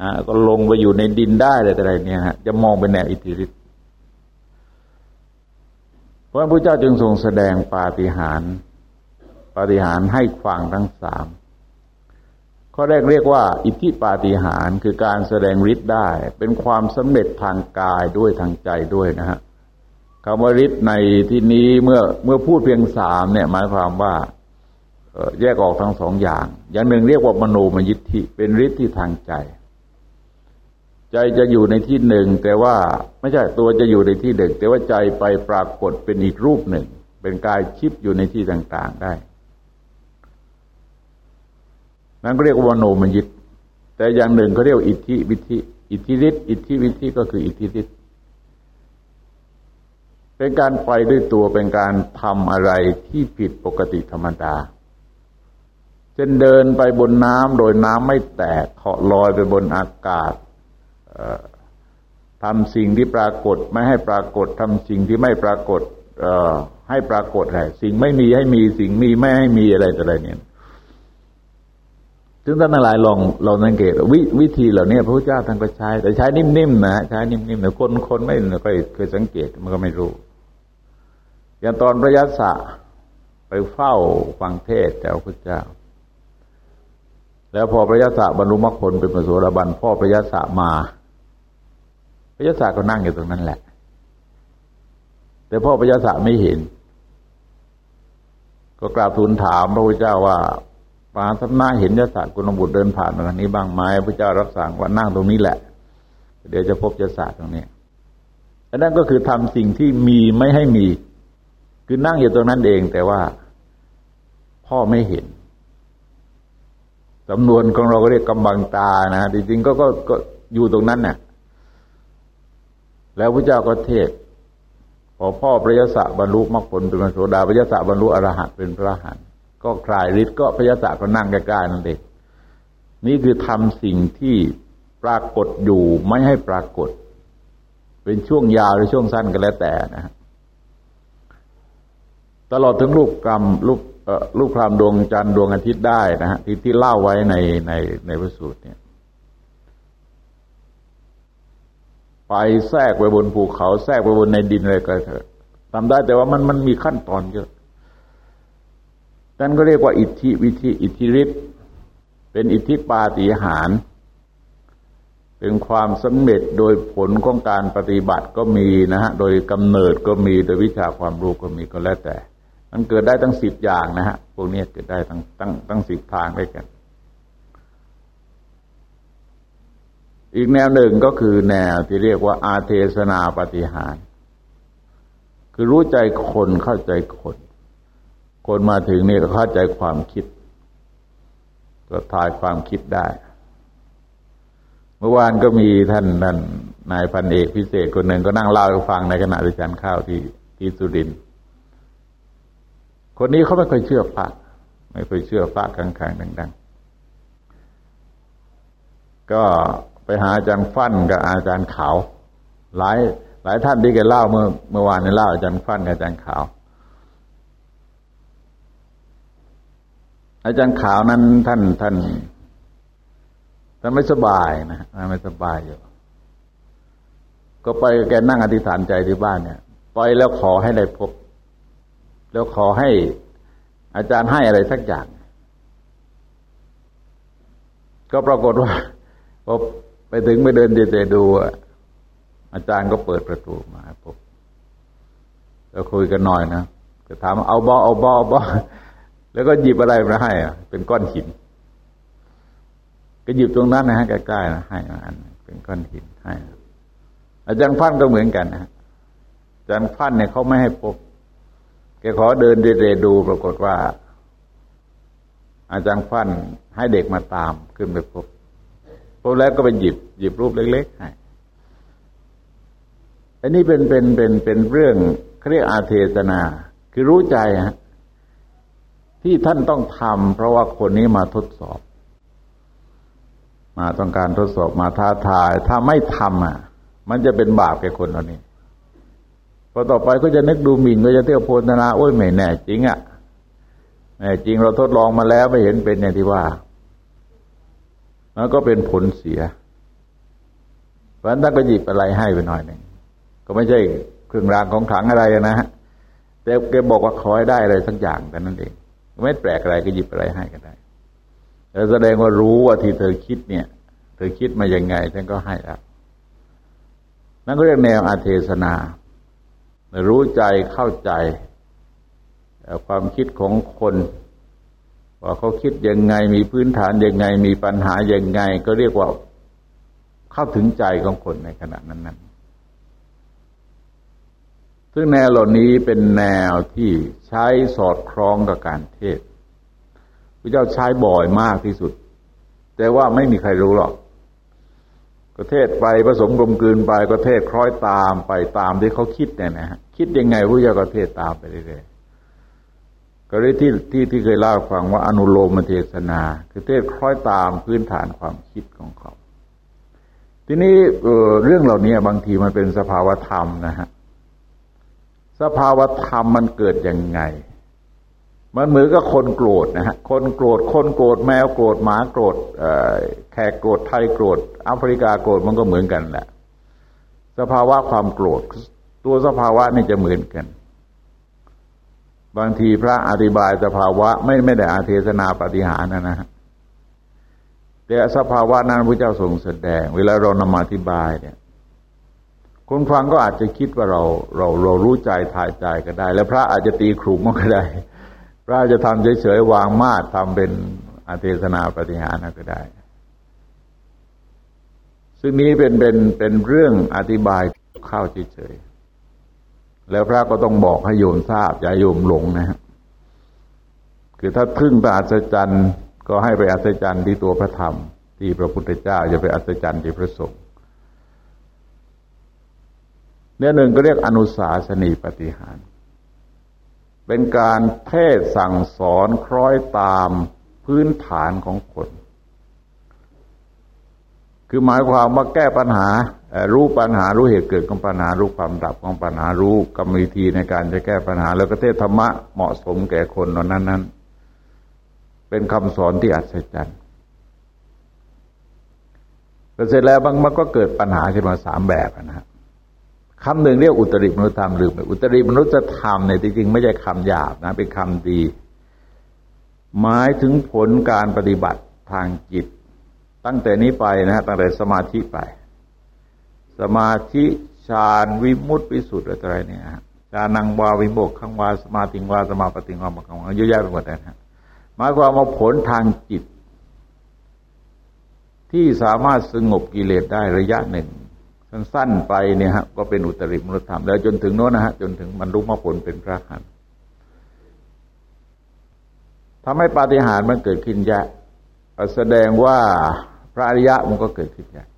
นะก็ลงไปอยู่ในดินได้อะไรอะไรเนี่ยฮะจะมองเป็นแนวอิทธิฤทธิ พระพุทธเจ้าจึงทรงแสดงปาฏิหาริย์ปาฏิหาริย์ให้ฟังทั้งสามข้อแรกเรียกว่า อิทธิปาฏิหาริย์คือการแสดงฤทธิ์ได้ เป็นความสำเร็จทางกายด้วยทางใจด้วยนะฮะคำว่าฤทธิ์ในที่นี้เมื่อเมื่อพูดเพียงสามเนี่ย หมายความว่าแยกออกทั้งสองอย่าง อย่างหนึ่งเรียกว่ามโนมยิทธิเป็นฤทธิ์ที่ทางใจ ใจจะอยู่ในที่หนึ่ง แต่ว่าไม่ใช่ตัวจะอยู่ในที่หนึ่งแต่ว่าใจไปปรากฏเป็นอีกรูปหนึ่ง เป็นกายชิปอยู่ในที่ต่าง ๆได้ นั่นก็เรียกว่าโนมยิตแต่อย่างหนึ่งเขาเรียกอิทธิวิธิอิทธิฤทธิอิทธิวิธิก็คืออิทธิฤทธิเป็นการไปด้วยตัวเป็นการทำอะไรที่ผิดปกติธรรมดาเช่นเดินไปบนน้ำโดยน้ำไม่แตกเคาะลอยไปบนอากาศ ทำสิ่งที่ปรากฏ ไม่ให้ปรากฏทำสิ่งที่ไม่ปรากฏให้ปรากฏอะไรสิ่งไม่มีให้มีสิ่งมีไม่ให้มีอะไรต่อะไรเนี่ยซึ่งท่านทั้งหลายลองลองสังเกตววิธีเหล่านี้พระพุทธเจ้าท่านก็ใช้ แต่ใช้นิ่มๆนะใช้นิ่มๆแต่คนคนไม่เคยเคยสังเกตมันก็ไม่รู้ อย่างตอนพระยัสสะไปเฝ้าฟังเทศแต่พระพุทธเจ้า แล้วพอพระยาศบรรลุมรรคผลเป็นพระโสดาบันพ่อพระยาศมา พระยาศก็นั่งอยู่ตรงนั้นแหละ แต่พ่อพระยาศไม่เห็น ก็กราบทูลถามพระพุทธเจ้าว่าปาสัมนาเห็นยาศกุลบุตรเดินผ่านมาทางนี้บ้างไหมพระเจ้ารับสั่งว่านั่งตรงนี้แหละ เดี๋ยวจะพบยาศตรงนี้อันนั้นก็คือทำสิ่งที่มีไม่ให้มี คือนั่งอยู่ตรงนั้นเอง แต่ว่าพ่อไม่เห็นสำนวนของเราก็เรียกกำบังตานะจริงๆก็ก็ก็อยู่ตรงนั้นเนี่ย แล้วพระเจ้าก็เทศพอพ่อพระยศบรรลุมรรคผลเป็นพระโสดาพระยศบรรลุอรหันต์เป็นพระอรหันต์ก็คลายฤทธิ์ก็พระยศก็นั่งใกล้ๆนั่นเองนี่คือทำสิ่งที่ปรากฏอยู่ไม่ให้ปรากฏ เป็นช่วงยาวหรือช่วงสั้นก็แล้วแต่นะฮะตลอดถึงรูปกรรมรูปรูปครามดวงจันทร์ดวงอาทิตย์ได้นะฮะที่ที่เล่าไว้ในในในพระสูตรเนี่ย ไปแทรกไปบนภูเขา แทรกไปบนในดินอะไรก็เถอะทำได้แต่ว่ามันมันมีขั้นตอนเยอะนั่นก็เรียกว่าอิทธิวิธิอิทธิฤทธิ์เป็นอิทธิปาฏิหาริย์เป็นความสำเร็จโดยผลของการปฏิบัติก็มีนะฮะ โดยกำเนิดก็มีโดยวิชาความรู้ก็มีก็แล้วแต่ มันเกิดได้ทั้งสิบอย่างนะฮะพวกนี้เกิดได้ทั้งตั้งตั้งสิบทางด้วยกัน อีกแนวหนึ่งก็คือแนวที่เรียกว่าอาเทศนาปฏิหาร คือรู้ใจคนเข้าใจคน คนมาถึงนี่ก็เข้าใจความคิดก็ทายความคิดได้ เมื่อวานก็มีท่านนั่นนายพันเอกพิเศษคนหนึ่งก็นั่งเล่าให้ฟังในขณะที่ฉันข้าวที่ที่สุรินคนนี้เขาไม่เคยเชื่อพระไม่เคยเชื่อพระขังๆดัง ๆ ก็ ไปหาอาจารย์ฟั่นกับอาจารย์ขาว หลายหลายท่านที่แกเล่าเมื่อเมื่อวานนี้เล่าอาจารย์ฟั่นกับอาจารย์ขาว อาจารย์ขาวนั้นท่านท่านท่านไม่สบายนะท่านไม่สบายอยู่ ก็ไปแกนั่งอธิษฐานใจที่บ้านเนี่ย ไปแล้วขอให้ได้พบ แล้วขอให้อาจารย์ให้อะไรสักอย่าง ก็ปรากฏว่าพอ ไปถึงไปเดินเจดูอาจารย์ก็เปิดประตูมาพบแล้วคุยกันหน่อยนะก็ถามเอาบอเอาบอเอาบอแล้วก็หยิบอะไรมาให้อะ เป็นก้อนหิน ก็หยิบตรงนั้นนะฮะใกล้ๆนะให้มาอันเป็นก้อนหินให้อาจารย์ฟันก็เหมือนกันนะอาจารย์ฟันเนี่ยเขาไม่ให้พบแกขอเดินเดดูปรากฏว่า อาจารย์ฟันให้เด็กมาตามขึ้นไปพบ พบแล้วก็ไปหยิบหยิบรูปเล็กๆให้อันนี้เป็นเป็นเป็นเป็นเรื่องเขาเรียกอาเทศนา คือรู้ใจฮะที่ท่านต้องทำเพราะว่าคนนี้มาทดสอบ มาต้องการทดสอบมาท้าทาย ถ้าไม่ทำอะ มันจะเป็นบาปแก่คนเหล่านี้พอต่อไปก็จะนึกดูหมิ่นก็จะเที่ยวโพธนาโอ้ยไม่แน่จริงอะแน่จริงเราทดลองมาแล้วไม่เห็นเป็นอย่างที่ว่า มันก็เป็นผลเสีย เพราะฉะนั้นถ้าก็หยิบอะไรให้ไปหน่อยหนึ่งก็ไม่ใช่เครื่องรางของขลังอะไรนะฮะแต่แกบอกว่าขอให้ได้อะไรสักอย่างแต่นั้นเองไม่แปลกอะไรก็หยิบอะไรให้ก็ได้แล้วแสดงว่ารู้ว่าที่เธอคิดเนี่ย เธอคิดมาอย่างไงท่านก็ให้แล้วนั่นก็เรียกแนวอาเทศนา รู้ใจเข้าใจความคิดของคน ว่าเขาคิดยังไงมีพื้นฐานยังไงมีปัญหายังไง ก็เรียกว่าเข้าถึงใจของคนในขณะนั้นๆซึ่งแนวเหล่านี้เป็นแนวที่ใช้สอดคล้องกับการเทศพระเจ้าใช้บ่อยมากที่สุด แต่ว่าไม่มีใครรู้หรอกก็เทศไปผสมกลมกลืนไปก็เทศคล้อยตามไปตามที่เขาคิดเนี่ยนะฮะคิดยังไงพระเจ้าก็เทศตามไปเรื่อย ก็เลยที่ที่ที่เคยเล่าฟังว่าอนุโลมเทศนา คือเทศคล้อยตามพื้นฐานความคิดของเขา ทีนี้เเรื่องเหล่านี้บางทีมันเป็นสภาวธรรมนะฮะสภาวธรรมมันเกิดยังไง มันเหมือนกับคนโกรธนะฮะคนโกรธคนโกรธแมวโกรธหมาโกรธแขกโกรธไทยโกรธแอฟริกาโกรธมันก็เหมือนกันแหละ สภาวะความโกรธ ตัวสภาวะนี่จะเหมือนกัน บางทีพระอธิบายสภาวะ ไม่ไม่ได้อาเทศนาปฏิหารนะนะฮะแต่สภาวะนั้นพระเจ้าทรงแสดง เวลาเรานำมาอธิบายเนี่ย คนฟังก็อาจจะคิดว่าเราเราเรารู้ใจทายใจก็ได้ แล้วพระอาจจะตีขลุ่มก็ได้ พระจะทำเฉยๆวางมาดทำเป็นอาเทศนาปฏิหารก็ได้ ซึ่งนี้เป็นเป็นเป็นเรื่องอธิบายเข้าเฉยๆ แล้วพระก็ต้องบอกให้โยมทราบอย่าโยมหลงนะฮะคือถ้าพึ่งไปอัศจรรย์ก็ให้ไปอัศจรรย์ที่ตัวพระธรรม ที่พระพุทธเจ้าอย่าไปอัศจรรย์ที่พระสงฆ์เนื้อหนึ่งก็เรียกอนุสาสนีปฏิหาร เป็นการเทศสั่งสอนคล้อยตามพื้นฐานของคน คือหมายความว่าแก้ปัญหารู้ปัญหารู้เหตุเกิดของปัญหารู้ความดับของปัญหารู้กรรมวิธีในการจะแก้ปัญหา แล้วก็เทศธรรมะเหมาะสมแก่คนนั้นนั้นเป็นคำสอนที่อัศจรรย์เสร็จแล้วบางมันก็เกิดปัญหาขึ้นมาสามแบบนะคำหนึ่งเรียกอุตริมนุษยธรรมหรืออุตริมนุษยธรรมเนี่ยจริงๆไม่ใช่คำหยาบนะเป็นคำดี หมายถึงผลการปฏิบัติทางจิต ตั้งแต่นี้ไปนะตั้งแต่สมาธิไป สมาธิฌานวิมุตติวิสุทธิ์อะไรเนี่ยฌานังวาวิโมกขังวาสมาติงวาสมาปฏิงวามังวาเยอะแยะไปหมดนะฮะหมายความว่าผลทางจิต ที่สามารถสงบกิเลสได้ระยะหนึ่งสั้นๆไปเนี่ยฮะก็เป็นอุตริมนุธรรมแล้วจนถึงโน้นนะฮะจนถึงบรรลุมรรคผลเป็นพระหันทำให้ปาฏิหาริย์มันเกิดขึ้นยากแสดงว่า พระอริยะมันก็เกิดขึ้นยาก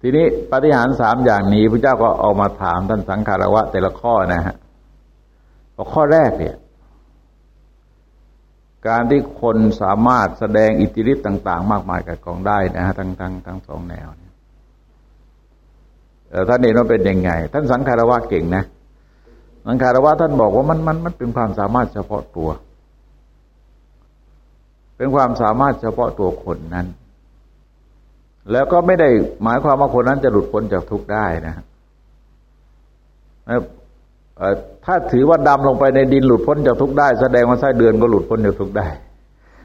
ทีนี้ปฏิหารสามอย่างนี้พระเจ้าก็เอามาถามท่านสังขารวะ แต่ละข้อนะฮะข้อแรกเนี่ย การที่คนสามารถแสดงอิทธิฤทธิ์ต่าง ๆ มากมายกับกองได้นะฮะทั้งทั้งทั้งสองแนวเนี่ยท่านเองว่าเป็นยังไง ท่านสังขารวะเก่งนะสังขารวะท่านบอกว่ามันมันมันเป็นความสามารถเฉพาะตัว เป็นความสามารถเฉพาะตัวคนนั้น แล้วก็ไม่ได้หมายความว่าคนนั้นจะหลุดพ้นจากทุกข์ได้นะถ้าถือว่าดำลงไปในดินหลุดพ้นจากทุกได้ แสดงว่าไส้เดือนก็หลุดพ้นจากทุกได้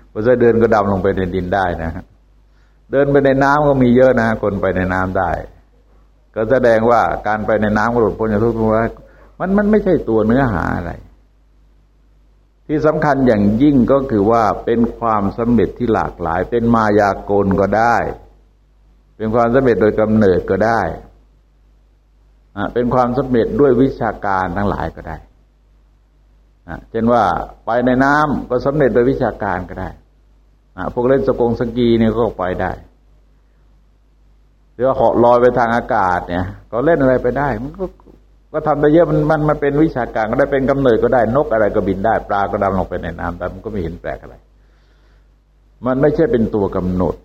เพราะไส้เดือนก็ดำลงไปในดินได้นะเดินไปในน้ำก็มีเยอะนะคนไปในน้ำได้ ก็แสดงว่าการไปในน้ำก็หลุดพ้นจากทุกทุกได้มันมันไม่ใช่ตัวเนื้อหาอะไร ที่สำคัญอย่างยิ่งก็คือว่าเป็นความสำเร็จที่หลากหลาย เป็นมายากลก็ได้ เป็นความสำเร็จโดยกำเนิดก็ได้เป็นความสำเร็จด้วยวิชาการทั้งหลายก็ได้เช่นว่าไปในน้ำก็สำเร็จโดยวิชาการก็ได้พวกเล่นสกงสกีเนี่ยก็ไปได้หรือว่าเหาะลอยไปทางอากาศเนี่ย ก็เล่นอะไรไปได้ มันก็ ก็ทำได้เยอะมันมันมันเป็นวิชาการก็ได้เป็นกำเนิดก็ได้นกอะไรก็บินได้ปลาก็ดำลงไปในน้ำแต่มันก็ไม่เห็นแปลกอะไร มันไม่ใช่เป็นตัวกำหนด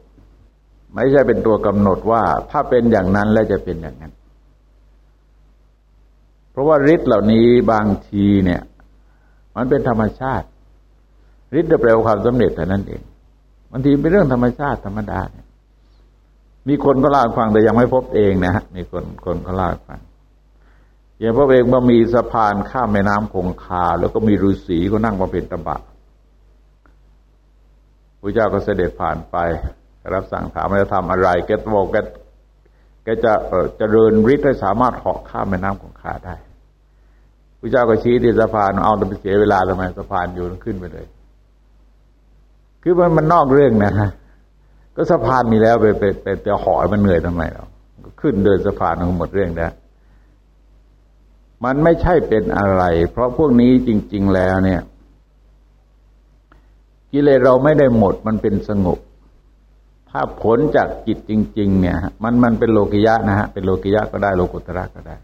ไม่ใช่เป็นตัวกำหนดว่า ถ้าเป็นอย่างนั้นแล้วจะเป็นอย่างนั้น เพราะว่าฤทธิ์เหล่านี้บางทีเนี่ย มันเป็นธรรมชาติฤทธิ์จะแปลว่าความสำเร็จแต่นั้นเองบางทีเป็นเรื่องธรรมชาติธรรมดาเนี่ยมีคนก็เล่าฟังแต่ยังไม่พบเองนะฮะมีคนคนก็เล่าฟัง อย่างพระเองว่ามีสะพานข้ามแม่น้ำคงคา แล้วก็มีฤาษีก็นั่งมาเป็นตบะพระเจ้าก็เสด็จผ่านไป รับสั่งถามว่าจะทำอะไร แกบอกแกแกจะเจะเริญฤทธิ์ให้สามารถเหาะข้ามแม่น้ำคงคาได้พระเจ้าก็ชี้ที่สะพานเอาแต่ไปเสียเวลาทำไมสะพานอยู่ขึ้นไปเลย คือมันมันนอกเรื่องนะฮะก็สะพานมีแล้วไปไปไปจะหอยมันเหนื่อยทำไมเราขึ้นเดินสะพานหมดเรื่องแล้ว มันไม่ใช่เป็นอะไร เพราะพวกนี้จริง ๆ แล้วเนี่ย กิเลสเราไม่ได้หมด มันเป็นสงบถ้าผลจากจิตจริง ๆ เนี่ย มันมันเป็นโลกิยะนะฮะ เป็นโลกิยะก็ได้โลกุตระก็ได้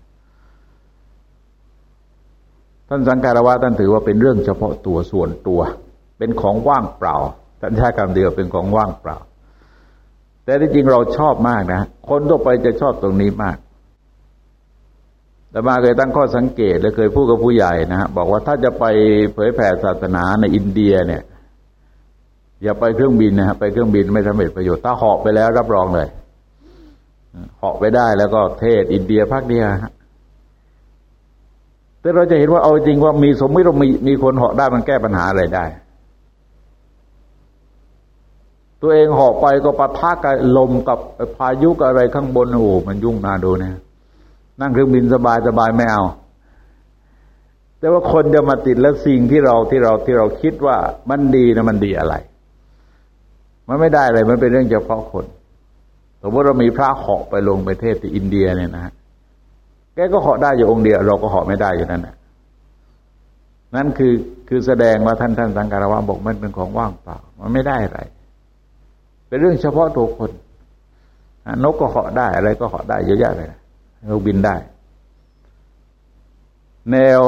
ท่านสังการวะท่านถือว่าเป็นเรื่องเฉพาะตัวส่วนตัว เป็นของว่างเปล่าท่านใช้คำเดียวเป็นของว่างเปล่า แต่ที่จริงเราชอบมากนะ คนทั่วไปจะชอบตรงนี้มาก แต่มาเคยตั้งข้อสังเกตและเคยพูดกับผู้ใหญ่นะฮะบอกว่าถ้าจะไปเผยแผ่ศาสนาในอินเดียเนี่ย อย่าไปเครื่องบินนะฮะไปเครื่องบินไม่ทำเร็จประโยชน์ถ้าเหาะไปแล้วรับรองเลยเหาะไปได้แล้วก็เทศอินเดียพักเดียวฮะแต่เราจะเห็นว่าเอาจริงว่ามีสมมติเรามีมีคนเหาะได้มันแก้ปัญหาอะไรได้ ตัวเองเหาะไปก็ปะทะกับลมกับพายุกับอะไรข้างบนโอ้มันยุ่งนาดูเนี่ย นั่งเครื่องบินสบายสบายไม่เอา แต่ว่าคนจะมาติดแล้วสิ่งที่เราที่เราที่เราคิดว่ามันดีนะมันดีอะไร มันไม่ได้อะไรมันเป็นเรื่องเฉพาะคนสมมติเรามีพระเหาะไปลงไปเทศที่อินเดียเนี่ยนะแกก็เหาะได้อยู่องค์เดียว เราก็เหาะไม่ได้อยู่นั่นแหละนั่นคือคือแสดงว่าท่านท่านสังการวะบอกมันเป็นของว่างเปล่า มันไม่ได้อะไร เป็นเรื่องเฉพาะตัวคนนกก็เหาะได้อะไรก็เหาะได้เยอะแยะเลย นกบินได้ แนว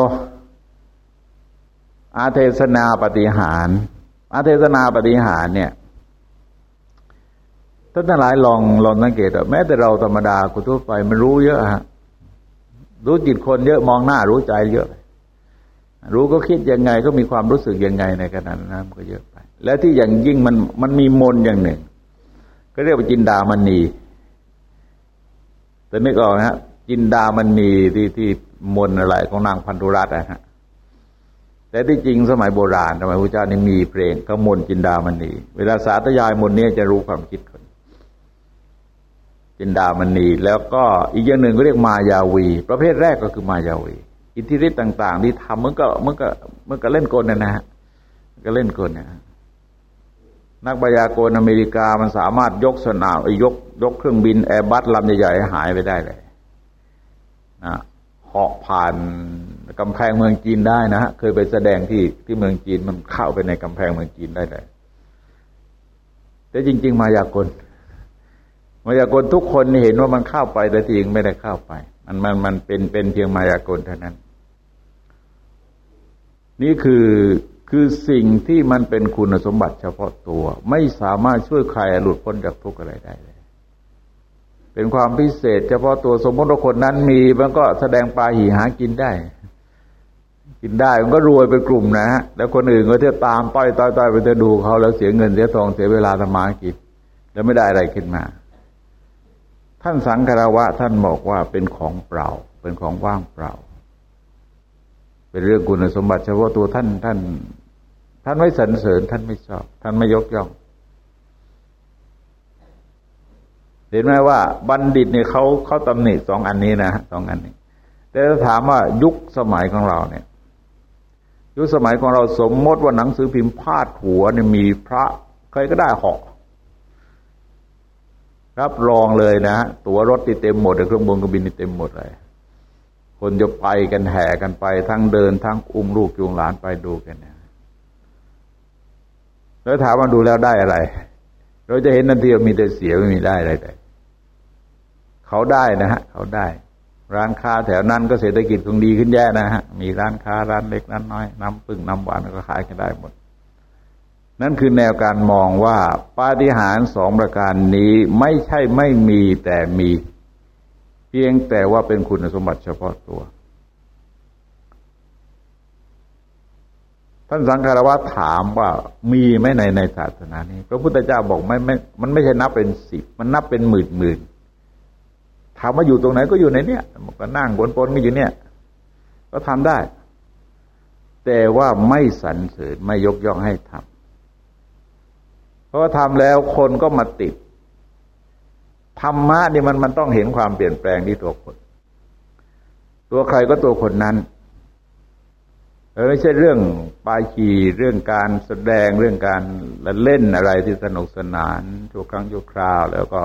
อาเทศนาปฏิหาร อาเทศนาปฏิหารเนี่ยท่านทั้งหลายลองลองสังเกตว่าแม้แต่เราธรรมดาคนทั่วไปมันรู้เยอะฮะรู้จิตคนเยอะมองหน้ารู้ใจเยอะ รู้ก็คิดยังไงก็มีความรู้สึกยังไงในขณะนั้นก็เยอะไป และที่อย่างยิ่งมันมันมีมนอย่างหนึ่ง ก็เรียกว่าจินดามณี แต่ไม่ก็นะฮะจินดามณีที่ที่มนอะไรของนางพันธุรัตน์นะฮะแต่ที่จริงสมัยโบราณสมัยพระเจ้านี่มีเพลงก็มนจินดามณีเวลาสาธยายมนนี้จะรู้ความคิดคนจินดามณีแล้วก็อีกอย่างหนึ่งก็เรียกมายาวี ประเภทแรกก็คือมายาวี อิทธิฤทธิ์ต่าง ๆ ที่ทำมันก็มันก็มันก็เล่นกลนะนะฮะก็เล่นกลนะ นักบยากรอเมริกามันสามารถยกสนามยก ยกเครื่องบินแอร์บัสลำใหญ่ๆหายไปได้เลยนะเหาะผ่านกำแพงเมืองจีนได้นะฮะเคยไปแสดงที่ที่เมืองจีนมันเข้าไปในกำแพงเมืองจีนได้เลยแต่จริง ๆ มายากล มายากลทุกคนเห็นว่ามันเข้าไปแต่จริงไม่ได้เข้าไป มันมันมันเป็นเป็นเพียงมายากลเท่านั้น นี่คือ คือสิ่งที่มันเป็นคุณสมบัติเฉพาะตัว ไม่สามารถช่วยใครหลุดพ้นจากทุกข์อะไรได้เลย เป็นความพิเศษ เฉพาะตัวสมมติว่าคนนั้นมีมันก็แสดงปลาหีหากินได้ กินได้มันก็รวยไปกลุ่มนะฮะแล้วคนอื่นก็เที่ยวตามต้อยต้อยต้อยไปจะดูเขาแล้วเสียเงินเสียทองเสียเวลาทำมากินแล้วไม่ได้อะไรขึ้นมา ท่านสังคารวะ ท่านบอกว่าเป็นของเปล่า เป็นของว่างเปล่า เป็นเรื่องคุณสมบัติเฉพาะตัวท่านท่าน ท่านไม่สรรเสริญท่านไม่ชอบ ท่านไม่ยกย่อง เห็นไหมว่า บัณฑิตเนี่ยเขาเขาตำหนิสองอันนี้นะสองอันนี้ แต่ถ้าถามว่ายุคสมัยของเราเนี่ย ยุคสมัยของเราสมมติว่าหนังสือพิมพ์พาดหัวเนี่ยมีพระใครก็ได้เหาะรับรองเลยนะตั๋วรถที่เต็มหมดเครื่องบนเครื่องบินที่เต็มหมดเลยคนจะไปกันแห่กันไป ทั้งเดินทั้งอุ้มลูกจูงหลานไปดูกันนะ แล้วถามมาดูแล้วได้อะไร เราจะเห็นนันทีว่มีแต่เสียไม่มีได้อะไรเลยเขาได้นะฮะ เขาได้ ร้านค้าแถวนั้นก็เศรษฐกิจคงดีขึ้นแย่นะฮะ มีร้านค้าร้านเล็กร้านน้อยน้ำพึ่งน้ำหวานก็ขายกันได้หมด นั่นคือแนวการมองว่าปาฏิหาริย์สองประการนี้ไม่ใช่ไม่มีแต่มี เพียงแต่ว่าเป็นคุณสมบัติเฉพาะตัว ท่านสังฆารวัตถามว่ามีไหมในในศาสนานี้ พระพุทธเจ้าบอกไม่ไม่ มันไม่ใช่นับเป็นสิบมันนับเป็นหมื่นหมื่นถามว่าอยู่ตรงไหนก็อยู่ในเนี้ยมันก็นั่งบนปนก็อยู่เนี่ย ก็ทำได้ แต่ว่าไม่สรรเสริญไม่ยกย่องให้ทำเพราะว่าทำแล้วคนก็มาติดธรรมะนี่มันมันต้องเห็นความเปลี่ยนแปลงที่ตัวคน ตัวใครก็ตัวคนนั้น ไม่ใช่เรื่องปาชีเรื่องการแสดงเรื่องการเล่นอะไรที่สนุกสนานชั่วครั้งชั่วคราว แล้วก็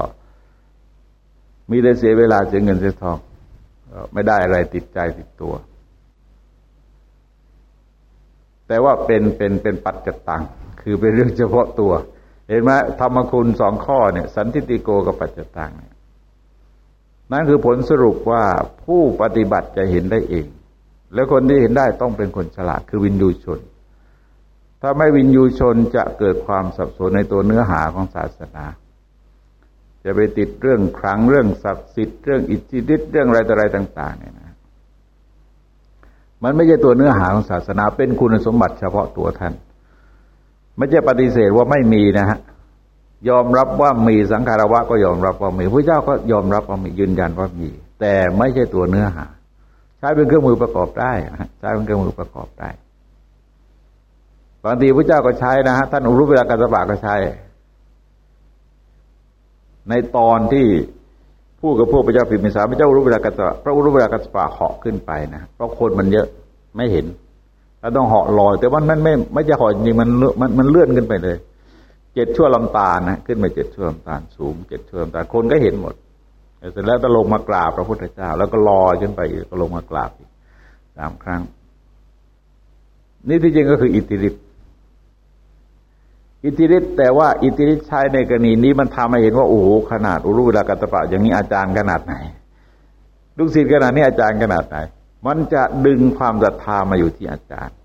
มีแต่เสียเวลาเสียเงินเสียทองไม่ได้อะไรติดใจติดตัว แต่ว่าเป็นเป็นเป็นปัจจตังคือเป็นเรื่องเฉพาะตัว เห็นไหมธรรมคุณสองข้อเนี่ย สันทิติโกกับปัจจตังเนี่ยนั่นคือผลสรุปว่าผู้ปฏิบัติจะเห็นได้เอง แล้วคนที่เห็นได้ต้องเป็นคนฉลาดคือวินยูชน ถ้าไม่วินยูชนจะเกิดความสับสนในตัวเนื้อหาของศาสนา จะไปติดเรื่องครั้งเรื่องศักดิ์สิทธิ์เรื่องอิทธิฤทธิ์เรื่องอะไรต่ออะไรต่าง ๆ เนี่ยนะ มันไม่ใช่ตัวเนื้อหาของศาสนา เป็นคุณสมบัติเฉพาะตัวท่าน ไม่ใช่ปฏิเสธว่าไม่มีนะฮะยอมรับว่ามีสังขารวะก็ยอมรับว่ามีพระเจ้าก็ยอมรับว่ามียืนยันว่ามี แต่ไม่ใช่ตัวเนื้อหา ใช้เป็นเครื่องมือประกอบได้ใช้เป็นเครื่องมือประกอบได้บางทีพระเจ้าก็ใช้นะฮะท่านอุรุเวลากัสปะก็ใช้ ในตอนที่ผู้กับพวกพระเจ้าพิมิสารพระเจ้าอุรุเวลากัสพระอุรุเวลากัสปะเหาะขึ้นไปนะเพราะคนมันเยอะไม่เห็นแล้วต้องเหาะลอย แต่ว่ามันไม่ไม่จะเหาะจริงมันมันมันเลื่อนขึ้นไปเลยเจ็ดชั่วลำตาลนะขึ้นไปเจ็ดชั่วลำตาลสูงเจ็ดชั่วลำตาลคนก็เห็นหมด เสร็จแล้วก็ลงมากราบพระพุทธเจ้า แล้วก็ลอยขึ้นไปก็ลงมากราบอีกสามครั้ง นี่ที่จริงก็คืออิทธิฤทธิอิทธิฤทธิ์แต่ว่าอิทธิฤทธิ์ใช้ในกรณีนี้มันทำให้เห็นว่าโอ้โหขนาดอุรุเวลากัตปะอย่างนี้อาจารย์ขนาดไหนลูกศิษย์ขนาดนี้อาจารย์ขนาดไหน มันจะดึงความศรัทธามาอยู่ที่อาจารย์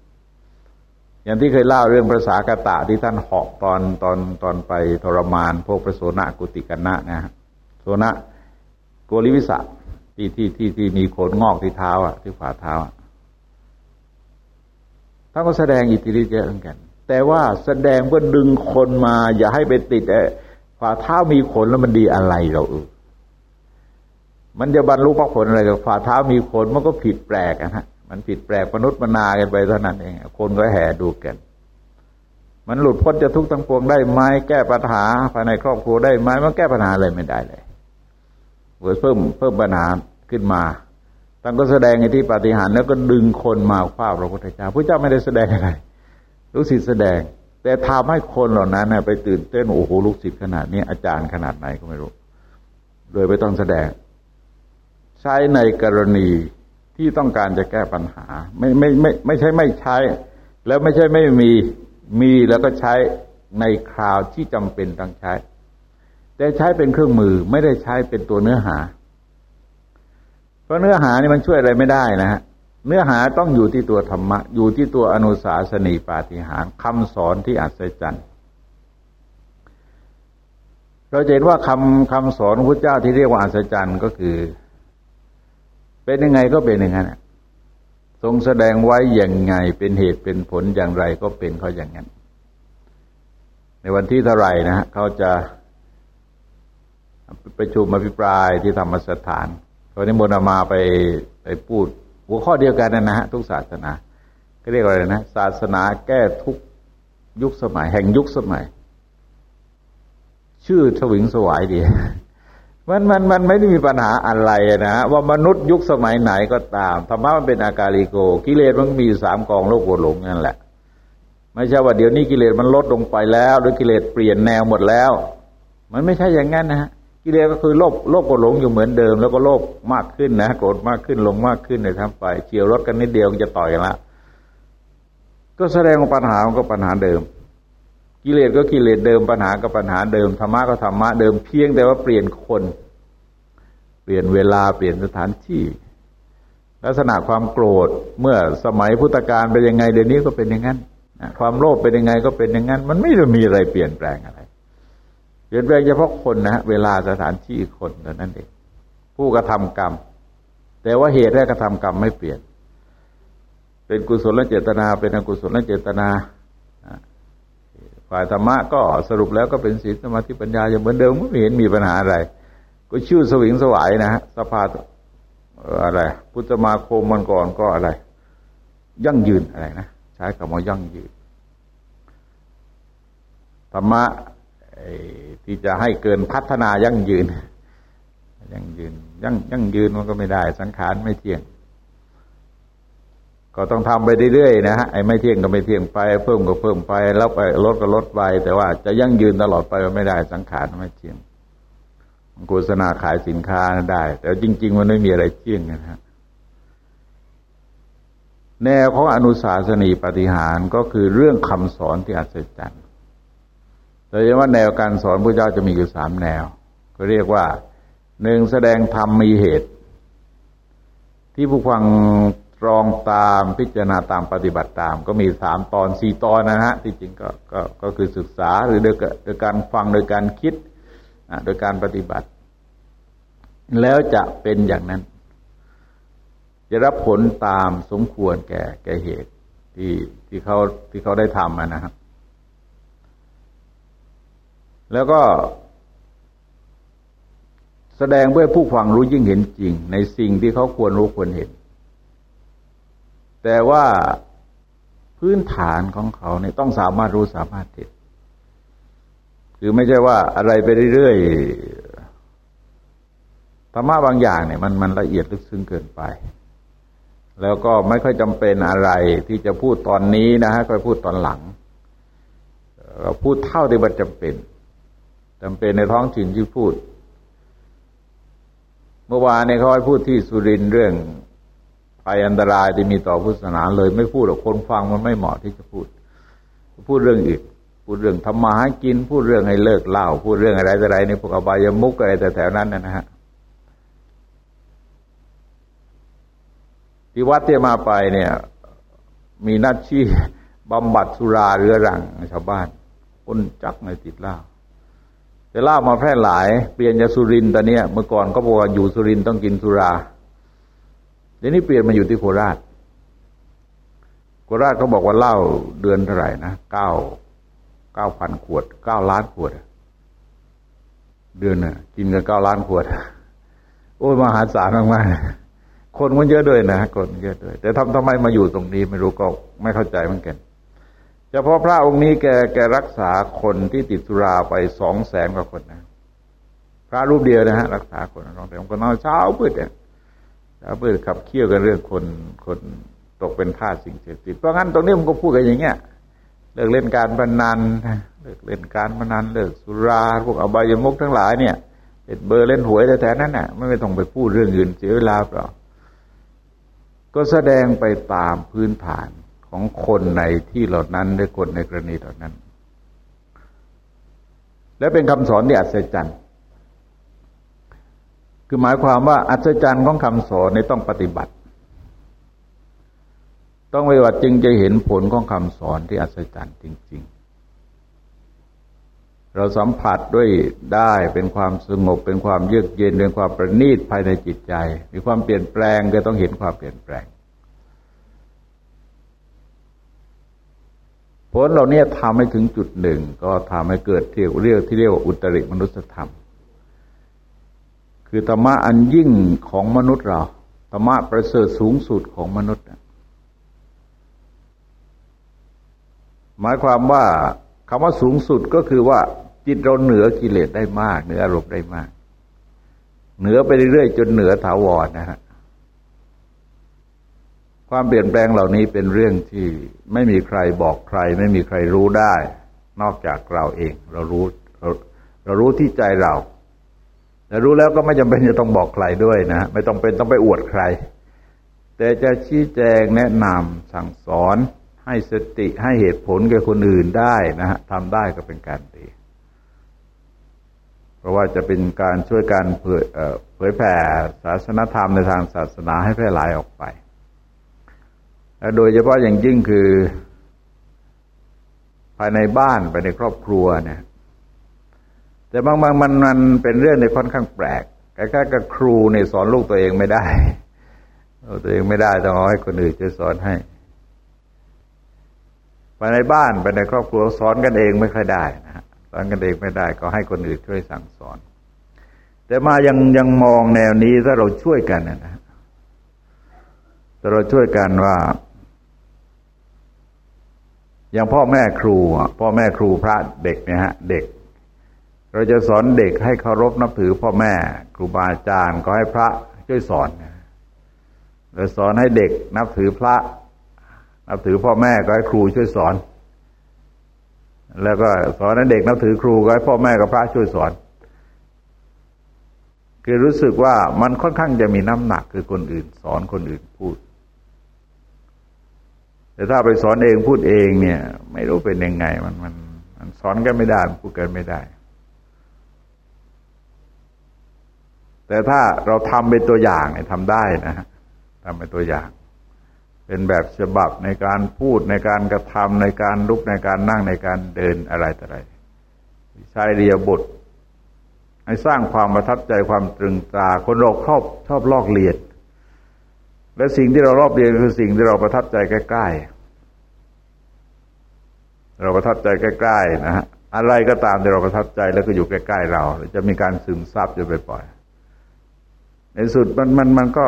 อย่างที่เคยเล่าเรื่องภาษากตะที่ท่านเหาะตอนตอนตอนไปทรมาน พวกประโสนะกุติกันนะนะโสนะ กริวิสะที่ที่ที่ที่มีขนงอกที่เท้า อะ ที่ฝ่าเท้าอะท่านก็แสดงอิทธิฤทธิ์เยอะเหมือนกัน แต่ว่าแสดงเพื่อดึงคนมา อย่าให้ไปติดไอ้ฝ่าเท้ามีขนแล้วมันดีอะไรเราเออมันจะบรรลุพระผลอะไรกับฝ่าเท้ามีขนมันก็ผิดแปลกนะฮะ มันผิดแปลกมนุษย์มนากันไปเท่านั้นเองคนก็แห่ดูกันมันหลุดพ้นจะทุกข์ทั้งปวงได้ไหมแก้ปัญหาภายในครอบครัวได้ไหมมันแก้ปัญหาอะไรไม่ได้เลย เพิ่มเพิ่มปัญหาขึ้นมาท่านก็แสดงในที่ปฏิหารแล้วก็ดึงคนมาคว้าพระพุทธเจ้าพระเจ้าไม่ได้แสดงอะไร ลูกศิษย์แสดง แต่ทำให้คนเหล่านั้นไปตื่นเต้นโอ้โหลูกศิษย์ขนาดนี้อาจารย์ขนาดไหนก็ไม่รู้ โดยไม่ต้องแสดง ใช้ในกรณีที่ต้องการจะแก้ปัญหา ไม่ไม่ไม่ไม่ใช่ไม่ใช้ แล้วไม่ใช่ไม่มีมีแล้วก็ใช้ในคราวที่จำเป็นต้องใช้ แต่ใช้เป็นเครื่องมือไม่ได้ใช้เป็นตัวเนื้อหา เพราะเนื้อหานี่มันช่วยอะไรไม่ได้นะฮะเนื้อหาต้องอยู่ที่ตัวธรรมะ อยู่ที่ตัวอนุสาสนีปาฏิหารคำสอนที่อัศจรรย์เราเห็นว่าคำคำสอนพระเจ้าที่เรียกว่าอัศจรรย์ก็คือ เป็นยังไงก็เป็นอย่างนั้นทรงแสดงไว้อย่างไงเป็นเหตุเป็นผลอย่างไรก็เป็นเขาอย่างนั้น ในวันที่เท่าไหร่นะฮะเขาจะ ประชุมอภิปรายที่ธรรมสถานวันนี้มนมาไปไปพูด หัวข้อเดียวกันนะฮะทุกศาสนา ก็เรียกอะไรนะ ศาสนาแก้ทุกยุคสมัย แห่งยุคสมัย ชื่อทวิงสวายดีมันมันมันไม่ได้มีปัญหาอะไรนะว่ามนุษย์ยุคสมัยไหนก็ตามธรรมะมันเป็นอากาลิโก กิเลสมันมีสามกองโลกโกหลงนั่นแหละ ไม่ใช่ว่าเดี๋ยวนี้กิเลสมันลดลงไปแล้ว หรือกิเลสเปลี่ยนแนวหมดแล้ว มันไม่ใช่อย่างนั้นนะฮะ กิเลสก็คือโลภโลภโกหลงอยู่เหมือนเดิม แล้วก็โลภมากขึ้นนะโกรธมากขึ้นลงมากขึ้นเลยทำไปเฉียวรถกันนิดเดียวจะต่อยกันละ ก็แสดงว่าปัญหามันก็ปัญหาเดิม กิเลสก็กิเลสเดิมปัญหาก็ปัญหาเดิมธรรมะก็ธรรมะเดิมเพียงแต่ว่าเปลี่ยนคน เปลี่ยนเวลาเปลี่ยนสถานที่ ลักษณะความโกรธเมื่อสมัยพุทธกาลเป็นยังไงเดี๋ยวนี้ก็เป็นอย่างนั้นความโลภเป็นยังไงก็เป็นอย่างนั้น มันไม่ได้มีอะไรเปลี่ยนแปลงอะไร เปลี่ยนแปลงเฉพาะคนนะฮะเวลาสถานที่คนเท่านั้นเองผู้กระทำกรรม แต่ว่าเหตุและกระทำกรรมไม่เปลี่ยน เป็นกุศลและเจตนา เป็นอกุศลและเจตนาฝ่ายธรรมะก็สรุปแล้วก็เป็นศีลสมาธิปัญญาอย่างเหมือนเดิมไม่เห็นมีปัญหาอะไร ก็ชื่อสวิงสวายนะฮะสภาอะไร พุทธมาโคมมันก่อนก็อะไร ยั่งยืนอะไรนะใช้คำว่ายั่งยืนธรรมะ ที่จะให้เกินพัฒนายั่งยืน ยั่งยืน ยั่งยั่งยืนมันก็ไม่ได้ สังขารไม่เที่ยง ก็ต้องทำไปเรื่อยๆนะฮะไอ้ไม่เที่ยงก็ไม่เที่ยงไป เพิ่มก็เพิ่มไปแล้วไปลดก็ลดไป แต่ว่าจะยั่งยืนตลอดไปก็ไม่ได้ สังขารไม่เที่ยงโฆษณาขายสินค้าได้ แต่จริง ๆ มันไม่มีอะไรเที่ยงนะฮะแนวของอนุสาสนีปฏิหารก็คือเรื่องคำสอนที่อัศจรรย์ โดยเฉพาะแนวการสอนพระเจ้าจะมีอยู่สามแนว ก็เรียกว่าหนึ่งแสดงธรรมมีเหตุ ที่ผู้ฟังรองตามพิจารณาตามปฏิบัติตาม ก็มีสามตอนสี่ตอนนะฮะที่จริงก็ก็ก็คือศึกษาหรือโดยโดยการฟังโดยการคิดโดยการปฏิบัติ แล้วจะเป็นอย่างนั้น จะรับผลตามสมควรแก่แก่เหตุที่ที่เขาที่เขาได้ทำนะครับ แล้วก็ แสดงเพื่อผู้ฟังรู้ยิ่งเห็นจริง ในสิ่งที่เขาควรรู้ควรเห็น แต่ว่าพื้นฐานของเขาเนี่ยต้องสามารถรู้สามารถเห็นคือไม่ใช่ว่าอะไรไปเรื่อยๆธรรมะบางอย่างเนี่ย มันมันละเอียดลึกซึ้งเกินไป แล้วก็ไม่ค่อยจำเป็นอะไรที่จะพูดตอนนี้นะฮะก็พูดตอนหลัง พูดเท่าที่มันจำเป็น จำเป็นในท้องถิ่นที่พูด เมื่อวานเนี่ยเขาให้พูดที่สุรินเรื่องภัยอันตรายที่มีต่อพุทธศาสนาเลยไม่พูดหรอกคนฟังมันไม่เหมาะที่จะพูด พูดเรื่องอื่นพูดเรื่องทำมาหากิน พูดเรื่องให้เลิกเล่าพูดเรื่องอะไรอะไรในพวกอบายมุกอะไรแต่แถวนั้นนะฮะที่วัดที่มาไปเนี่ย มีนัดชี้บำบัดสุราเรื้อรังชาวบ้านคนจักในติดเหล้า แต่เล้ามาแพร่หลายเปลี่ยนจากสุรินตอนนี้เมื่อก่อนก็บอกว่าอยู่สุรินต้องกินสุราเดี๋ยวนี้เปลี่ยนมาอยู่ที่โคราช โคราชเขาบอกว่าเหล้าเดือนเท่าไหร่นะเก้าเก้าพันขวดเก้าล้านขวด เดือนน่ะ กินกันเก้าล้านขวด โอ้มหาศาลมากๆคนมันเยอะด้วยนะคนเยอะด้วยแต่ทำทำไมมาอยู่ตรงนี้ไม่รู้ก็ไม่เข้าใจเหมือนกัน เฉพาะพระองค์นี้แกแกรักษาคนที่ติดสุราไปสองแสนกว่าคนนะ พระรูปเดียวนะฮะรักษาคนน้องแต่ก็นอนเช้าพืดเนี่ยเช้าพืดขับเคี่ยวกันเรื่องคนคนตกเป็นทาสสิ่งเสพติดเพราะงั้นตรงนี้มันก็พูดกันอย่างเงี้ยเลิกเล่นการพนันเลิกเล่นการพนันเลิกสุราพวกอบายมุกทั้งหลายเนี่ยเ็ดเบอร์เล่นหวยแต่แท้นั้นน่ะไม่ต้องไปพูดเรื่องอื่นเสียเวลาเปล่าก็แสดงไปตามพื้นฐาน ของคนในที่เหล่านั้นหรือคนในกรณีเหล่านั้น และเป็นคำสอนที่อัศจรรย์คือหมายความว่าอัศจรรย์ของคำสอนในต้องปฏิบัติ ต้องปฏิบัติจึงจะเห็นผลของคำสอนที่อัศจรรย์จริง ๆเราสัมผัสด้วยได้เป็นความสงบเป็นความเยือกเย็นเป็นความประณีตภายในจิตใจ มีความเปลี่ยนแปลงก็ต้องเห็นความเปลี่ยนแปลง ผลเหล่านี้ทำให้ถึงจุดหนึ่ง ก็ทำให้เกิดเที่ยวเรียกที่เรียกว่าอุตริมนุสธรรม คือธรรมะอันยิ่งของมนุษย์เราธรรมะประเสริฐสูงสุดของมนุษย์ หมายความว่าคำว่าสูงสุดก็คือว่าจิตเราเหนือกิเลสได้มาก เหนืออารมณ์ได้มาก เหนือไปเรื่อยๆจนเหนือถาวรนะฮะ ความเปลี่ยนแปลงเหล่านี้เป็นเรื่องที่ไม่มีใครบอกใคร ไม่มีใครรู้ได้ นอกจากเราเอง เรารู้เราเรารู้ที่ใจเราแต่รู้แล้วก็ไม่จำเป็นจะต้องบอกใครด้วยนะ ไม่ต้องเป็นต้องไปอวดใคร แต่จะชี้แจงแนะนำสั่งสอนให้สติให้เหตุผลแก่คนอื่นได้นะฮะทำได้ก็เป็นการดี เพราะว่าจะเป็นการช่วยการเผยเผยแผ่ศาสนธรรมในทางศาสนาให้แพร่หลายออกไป โดยเฉพาะอย่างยิ่งคือ ภายในบ้านภายในครอบครัวเนี่ยแต่บางบางมันมันเป็นเรื่องในค่อนข้างแปลกแค่กับครูในสอนลูกตัวเองไม่ได้ตัวเองไม่ได้ต้องเอาให้คนอื่นจะสอนให้ภายในบ้านภายในครอบครัวสอนกันเองไม่ค่อยได้นะสอนกันเองไม่ได้ ก็ให้คนอื่นช่วยสั่งสอน แต่มายังยังมองแนวนี้ถ้าเราช่วยกันนะถ้าเราช่วยกันว่า อย่างพ่อแม่ครูพ่อแม่ครูพระเด็กเนี่ยฮะเด็ก เราจะสอนเด็กให้เคารพนับถือพ่อแม่ครูบาอาจารย์ก็ให้พระช่วยสอนเราสอนให้เด็กนับถือพระ นับถือพ่อแม่ก็ให้ครูช่วยสอน แล้วก็สอนให้เด็กนับถือครูก็ให้พ่อแม่กับพระช่วยสอน คือรู้สึกว่ามันค่อนข้างจะมีน้ำหนักคือคนอื่น สอนคนอื่นพูด แต่ถ้าไปสอนเองพูดเองเนี่ย ไม่รู้เป็นยังไง มันมันมันสอนกันไม่ได้พูดกันไม่ได้ แต่ถ้าเราทำเป็นตัวอย่างเนี่ยทำได้นะฮะทำเป็นตัวอย่าง เป็นแบบฉบับในการพูดในการกระทำในการลุกในการนั่งในการเดินอะไรต่ออะไรใช้เรียบทให้สร้างความประทับใจความตรึงตราคนเราชอบชอบลอกเลียด และสิ่งที่เรารอบเรียนคือสิ่งที่เราประทับใจใกล้ๆ เราประทับใจใกล้ๆนะฮะอะไรก็ตามที่เราประทับใจแล้วก็อยู่ใกล้ๆเรา จะมีการซึมซับอยู่ไปปล่อยในสุดมันมันมันก็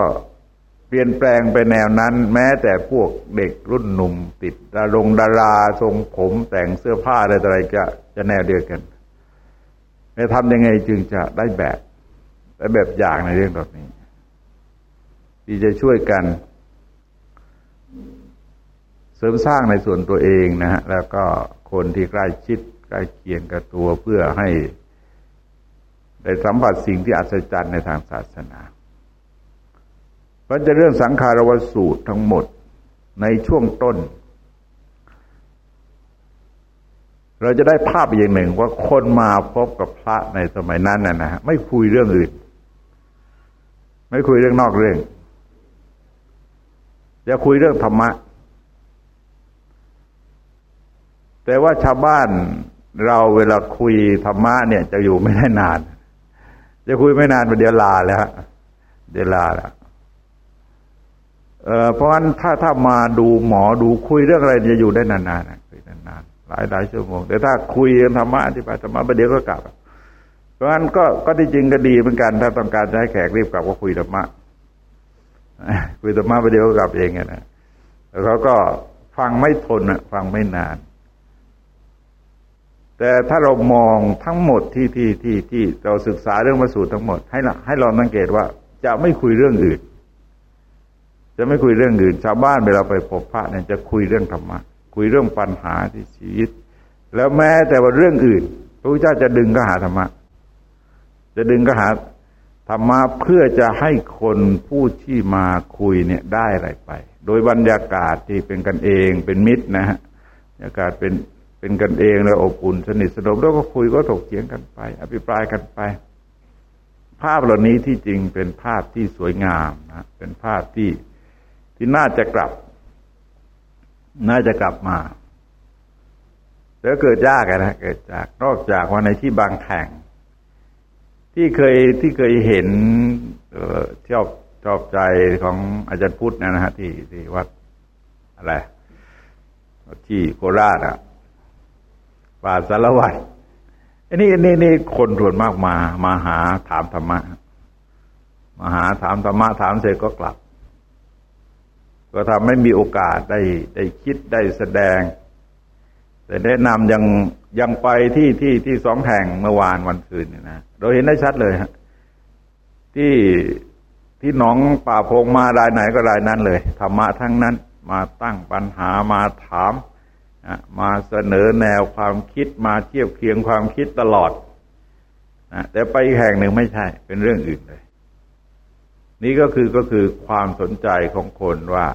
เปลี่ยนแปลงไปแนวนั้น แม้แต่พวกเด็กรุ่นหนุ่ม ติดดารงดาราทรงผมแต่งเสื้อผ้าอะไรอะไรจะจะแนวเดียวกันจะทำยังไงจึงจะได้แบบได้แบบอย่างในเรื่องแบบนี้ ที่จะช่วยกัน เสริมสร้างในส่วนตัวเองนะฮะแล้วก็คนที่ใกล้ชิดใกล้เคียงกับตัวเพื่อให้ได้สัมผัสสิ่งที่อัศจรรย์ในทางศาสนาเพราะจะเรื่องสังขารวสูตรทั้งหมดในช่วงต้น เราจะได้ภาพอย่างหนึ่งว่าคนมาพบกับพระในสมัยนั้นนะนะไม่คุยเรื่องอื่น ไม่คุยเรื่องนอกเรื่อง จะคุยเรื่องธรรมะ แต่ว่าชาวบ้านเราเวลาคุยธรรมะเนี่ย จะอยู่ไม่ได้นาน จะคุยไม่นานเดี๋ยวลาแล้วเดี๋ยวลาแล้วเเพราะฉะนั้นถ้าถ้ามาดูหมอดูคุยเรื่องอะไรจะอยู่ได้นานๆคุยนานๆหลายหลายชั่วโมง แต่ถ้าคุยธรรมะอธิบายธรรมะประเดี๋ยวก็กลับ เพราะฉะนั้นก็ก็ที่จริงก็ดีเหมือนกัน ถ้าต้องการจะให้แขกรีบกลับก็คุยธรรมะ คุยธรรมะประเดี๋ยวก็กลับเองนะแล้วเขาก็ฟังไม่ทนอะ ฟังไม่นาน แต่ถ้าเรามองทั้งหมดที่ที่ที่ที่เราศึกษาเรื่องมาสูตรทั้งหมด ให้ให้เราสังเกตว่า จะไม่คุยเรื่องอื่น จะไม่คุยเรื่องอื่น ชาวบ้านเวลาไปพบพระเนี่ยจะคุยเรื่องธรรมะคุยเรื่องปัญหาที่ชีวิต แล้วแม้แต่ว่าเรื่องอื่นพระพุทธเจ้าจะดึงก็หาธรรมะจะดึงก็หา ธรรมะเพื่อจะให้คนผู้ที่มาคุยเนี่ยได้อะไรไป โดยบรรยากาศที่เป็นกันเองเป็นมิตรนะฮะบรรยากาศเป็นเป็นกันเองแล้วอบอุ่นสนิทสนมแล้วก็คุยก็ถกเถียงกันไป อภิปรายกันไป ภาพเหล่านี้ที่จริงเป็นภาพที่สวยงามนะเป็นภาพที่ที่น่าจะกลับ น่าจะกลับมาแล้วเกิดยากนะเกิดจากนอกจากว่าในที่บางแห่ง ที่เคยที่เคยเห็นชอบชอบใจของอาจารย์พุทธนะฮะที่ที่วัดอะไรที่โคราชอะป่าสารวัตรอันนี้นี่นี่คนส่วนมากมามาหาถามธรรมะมาหาถามธรรมะถามเสร็จก็กลับ ก็ทำให้มีโอกาสได้ได้คิดได้แสดง แต่แนะนำยังยังไปที่ที่ที่สองแห่งเมื่อวานวันคืนนะ เราเห็นได้ชัดเลยฮะที่ที่หนองป่าพงมารายไหนก็รายนั้นเลยธรรมะทั้งนั้น มาตั้งปัญหามาถามมาเสนอแนวความคิดมาเทียบเคียงความคิดตลอดนะแต่ไปแห่งหนึ่งไม่ใช่ เป็นเรื่องอื่นเลย นี่ก็คือก็คือความสนใจของคนว่า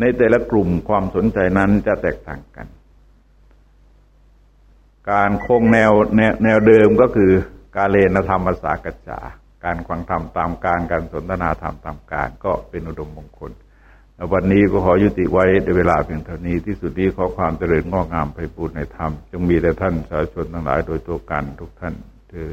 ในแต่ละกลุ่มความสนใจนั้นจะแตกต่างกัน การคงแนวแนวแนวเดิมก็คือการเลนธรรมภาษากัจจาการควังธรรมตามการการสนทนาธรรมตามการก็เป็นอุดมมงคลวันนี้ก็ขอยุติไว้ในเวลาเพียงเท่านี้ที่สุดนี้ขอความเจริญงอกงามไปบูรณนธรรม จงมีแต่ท่านสาธุชนทั้งหลายโดยตัวกันทุกท่านเธอ